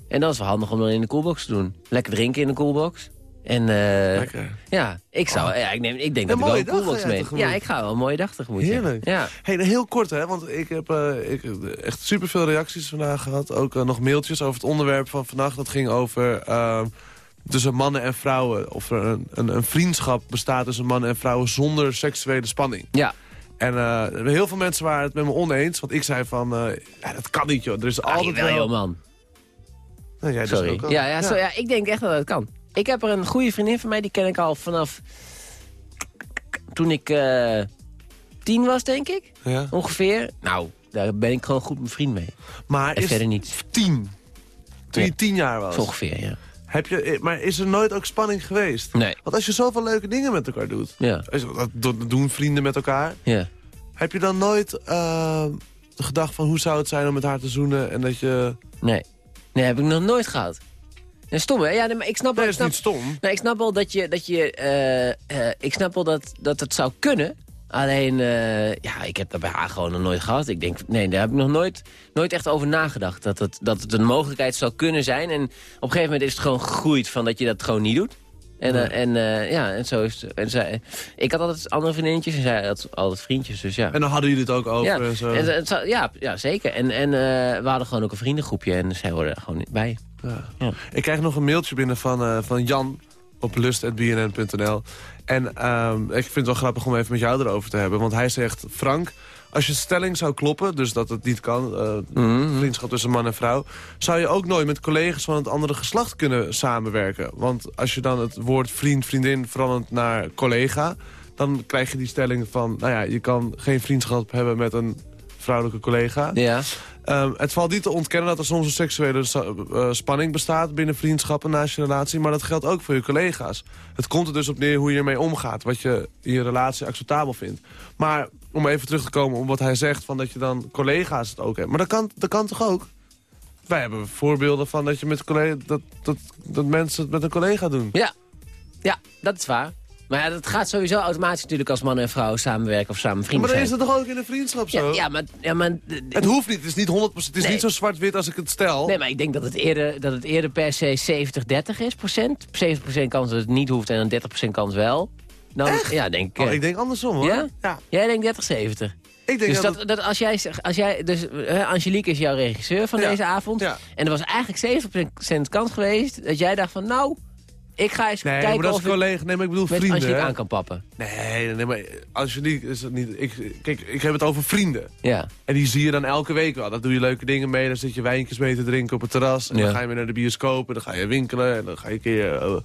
En dat is wel handig om dan in de koelbox te doen. Lekker drinken in de koelbox. En eh, ja, ik, zou, Oh. ja, ik, neem, ik denk Een dat ik wel een dag mee. tegemoet. Ja, ik ga wel een mooie dag tegemoet. ja. Heerlijk. Ja. Hey, nou, heel kort, hè, want ik heb eh, ik, echt superveel reacties vandaag gehad. Ook eh, nog mailtjes over het onderwerp van vannacht. Dat ging over eh, tussen mannen en vrouwen. Of er een, een, een vriendschap bestaat tussen mannen en vrouwen zonder seksuele spanning. Ja. En heel veel mensen waren het met me oneens. Want ik zei van, ja, dat kan niet joh. Er is Ah, altijd wel... man. Nou, jij dus Sorry. ook al. Ja, ja, Zo, ja, ik denk echt dat het kan. Ik heb er een goede vriendin van mij, die ken ik al vanaf toen ik eh, tien was, denk ik. Ja. Ongeveer. Nou, daar ben ik gewoon goed mijn vriend mee. Maar en is verder niet. tien? Toen Ja. je tien jaar was? Ongeveer, ja. Heb je, eh, maar is er nooit ook spanning geweest? Nee. Want als je zoveel leuke dingen met elkaar doet... Ja. Dat doen vrienden met elkaar. Ja. Heb je dan nooit eh, gedacht van hoe zou het zijn om met haar te zoenen... en dat je... Nee. Nee, heb ik nog nooit gehad. Nee, stom, hè? Ja, nee, maar ik snap wel... Nee, dat is snap, niet stom. Ik snap wel dat je... Dat je eh, eh, ik snap wel dat, dat het zou kunnen. Alleen, eh, ja, ik heb dat bij haar gewoon nog nooit gehad. Ik denk, nee, daar heb ik nog nooit, nooit echt over nagedacht. Dat het, dat het een mogelijkheid zou kunnen zijn. En op een gegeven moment is het gewoon gegroeid van dat je dat gewoon niet doet. En, eh, en eh, ja, en zo is. En zij, ik had altijd andere vriendinnetjes en zij had altijd vriendjes, dus ja. En dan hadden jullie het ook over ja, en zo. en ja, ja, zeker. En, en eh, we hadden gewoon ook een vriendengroepje en zij hoorden er gewoon bij. Ja. Ik krijg nog een mailtje binnen van, van Jan op lust.bnn.nl. En ehm, ik vind het wel grappig om even met jou erover te hebben. Want hij zegt, Frank, als je stelling zou kloppen... dus dat het niet kan, eh, Mhm. vriendschap tussen man en vrouw... zou je ook nooit met collega's van het andere geslacht kunnen samenwerken. Want als je dan het woord vriend, vriendin verandert naar collega... dan krijg je die stelling van, nou ja, je kan geen vriendschap hebben met een vrouwelijke collega. Ja. Ehm, het valt niet te ontkennen dat er soms een seksuele eh, spanning bestaat binnen vriendschappen naast je relatie. Maar dat geldt ook voor je collega's. Het komt er dus op neer hoe je ermee omgaat. Wat je in je relatie acceptabel vindt. Maar om even terug te komen op wat hij zegt. Van dat je dan collega's het ook hebt. Maar dat kan, dat kan toch ook? Wij hebben voorbeelden van dat, je met collega, dat, dat, dat mensen het met een collega doen. Ja. ja, dat is waar. Maar ja, dat gaat sowieso automatisch natuurlijk als man en vrouw samenwerken of samen maar vrienden dan zijn. is dat toch ook in een vriendschap zo? Ja, ja, maar... Ja, maar Het hoeft niet. Het is niet 100%. Het is Nee. niet zo zwart-wit als ik het stel. Nee, maar ik denk dat het eerder, dat het eerder per se 70-30 is, procent. 70% kans dat het niet hoeft en dan 30% kans wel. Dan, Ja, denk ik. Oh, ik denk andersom hoor. Ja? Ja. Jij denkt 30-70. Ik denk dus dat dat, dat als jij, als jij dus, Angelique is jouw regisseur van Ja. deze avond. En er was eigenlijk 70% kans geweest dat jij dacht van nou, ik ga eens Nee, kijken maar dat is of ik collega. Nee, maar ik bedoel met vrienden. Angelique hè? aan kan pappen. Nee, nee, maar Angelique is het niet... Ik, kijk, ik heb het over vrienden. Ja. En die zie je dan elke week wel. Dan doe je leuke dingen mee. Dan zit je wijntjes mee te drinken op het terras. En Ja. dan ga je weer naar de bioscoop. En dan ga je winkelen. En dan ga je een keer eh,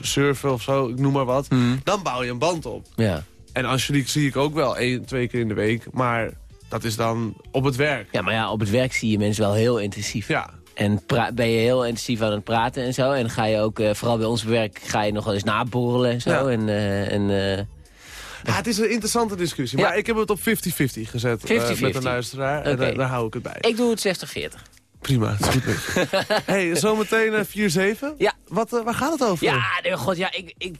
surfen of zo. Ik noem maar wat. Dan bouw je een band op. Ja. En Angelique zie ik ook wel één, twee keer in de week. Maar dat is dan op het werk. Ja, maar ja, op het werk zie je mensen wel heel intensief. Ja. En ben je heel intensief aan het praten en zo. En ga je ook, eh, vooral bij ons werk, ga je nog wel eens naborrelen en zo. Ja. En, eh, en, eh, Ja, het is een interessante discussie. Ja. Maar ik heb het op 50-50 gezet. eh, 50-50. met een luisteraar. En daar, daar hou ik het bij. ik doe het 60-40. Prima, het is goed met [laughs] je. hey, zometeen eh, 4-7. Ja. Wat, eh, waar gaat het over? Ja, nee, god, ja, ik, ik,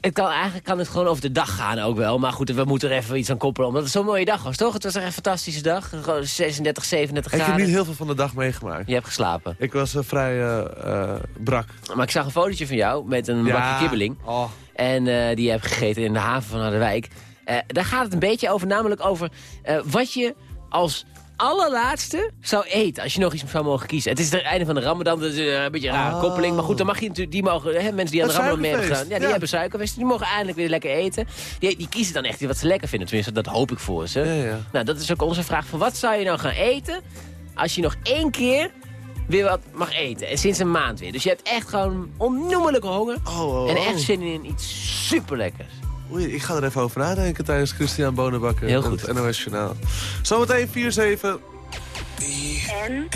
het, kan, eigenlijk kan het gewoon over de dag gaan ook wel. Maar goed, we moeten er even iets aan koppelen. Omdat het zo'n mooie dag was, toch? Het was echt een fantastische dag. Gewoon 36, 37 Ik heb graden. niet heel veel van de dag meegemaakt. Je hebt geslapen. Ik was eh, vrij eh, brak. Maar ik zag een fotootje van jou met een Ja. bakje kibbeling. Oh. En die heb ik gegeten in de haven van Harderwijk. Daar gaat het een beetje over, namelijk over wat je als allerlaatste zou eten. Als je nog iets zou mogen kiezen. Het is het einde van de ramadan, dat is eh, een beetje een rare Oh. koppeling. Maar goed, dan mag je natuurlijk, die mogen, hè, mensen die aan de ramadan mee hebben gedaan. Ja, die ja. hebben suikerfeest. Die mogen eindelijk weer lekker eten. Die, die kiezen dan echt wat ze lekker vinden. Tenminste, dat hoop ik voor ze. Ja, ja. Nou, dat is ook onze vraag van wat zou je nou gaan eten... als je nog één keer weer wat mag eten. En sinds een maand weer. Dus je hebt echt gewoon onnoemelijke honger. oh, en oh. echt zin in iets superlekkers. Oei, ik ga er even over nadenken tijdens Christian Bonenbakker. Heel en goed. Het NOS Journaal. Zometeen 4-7. En?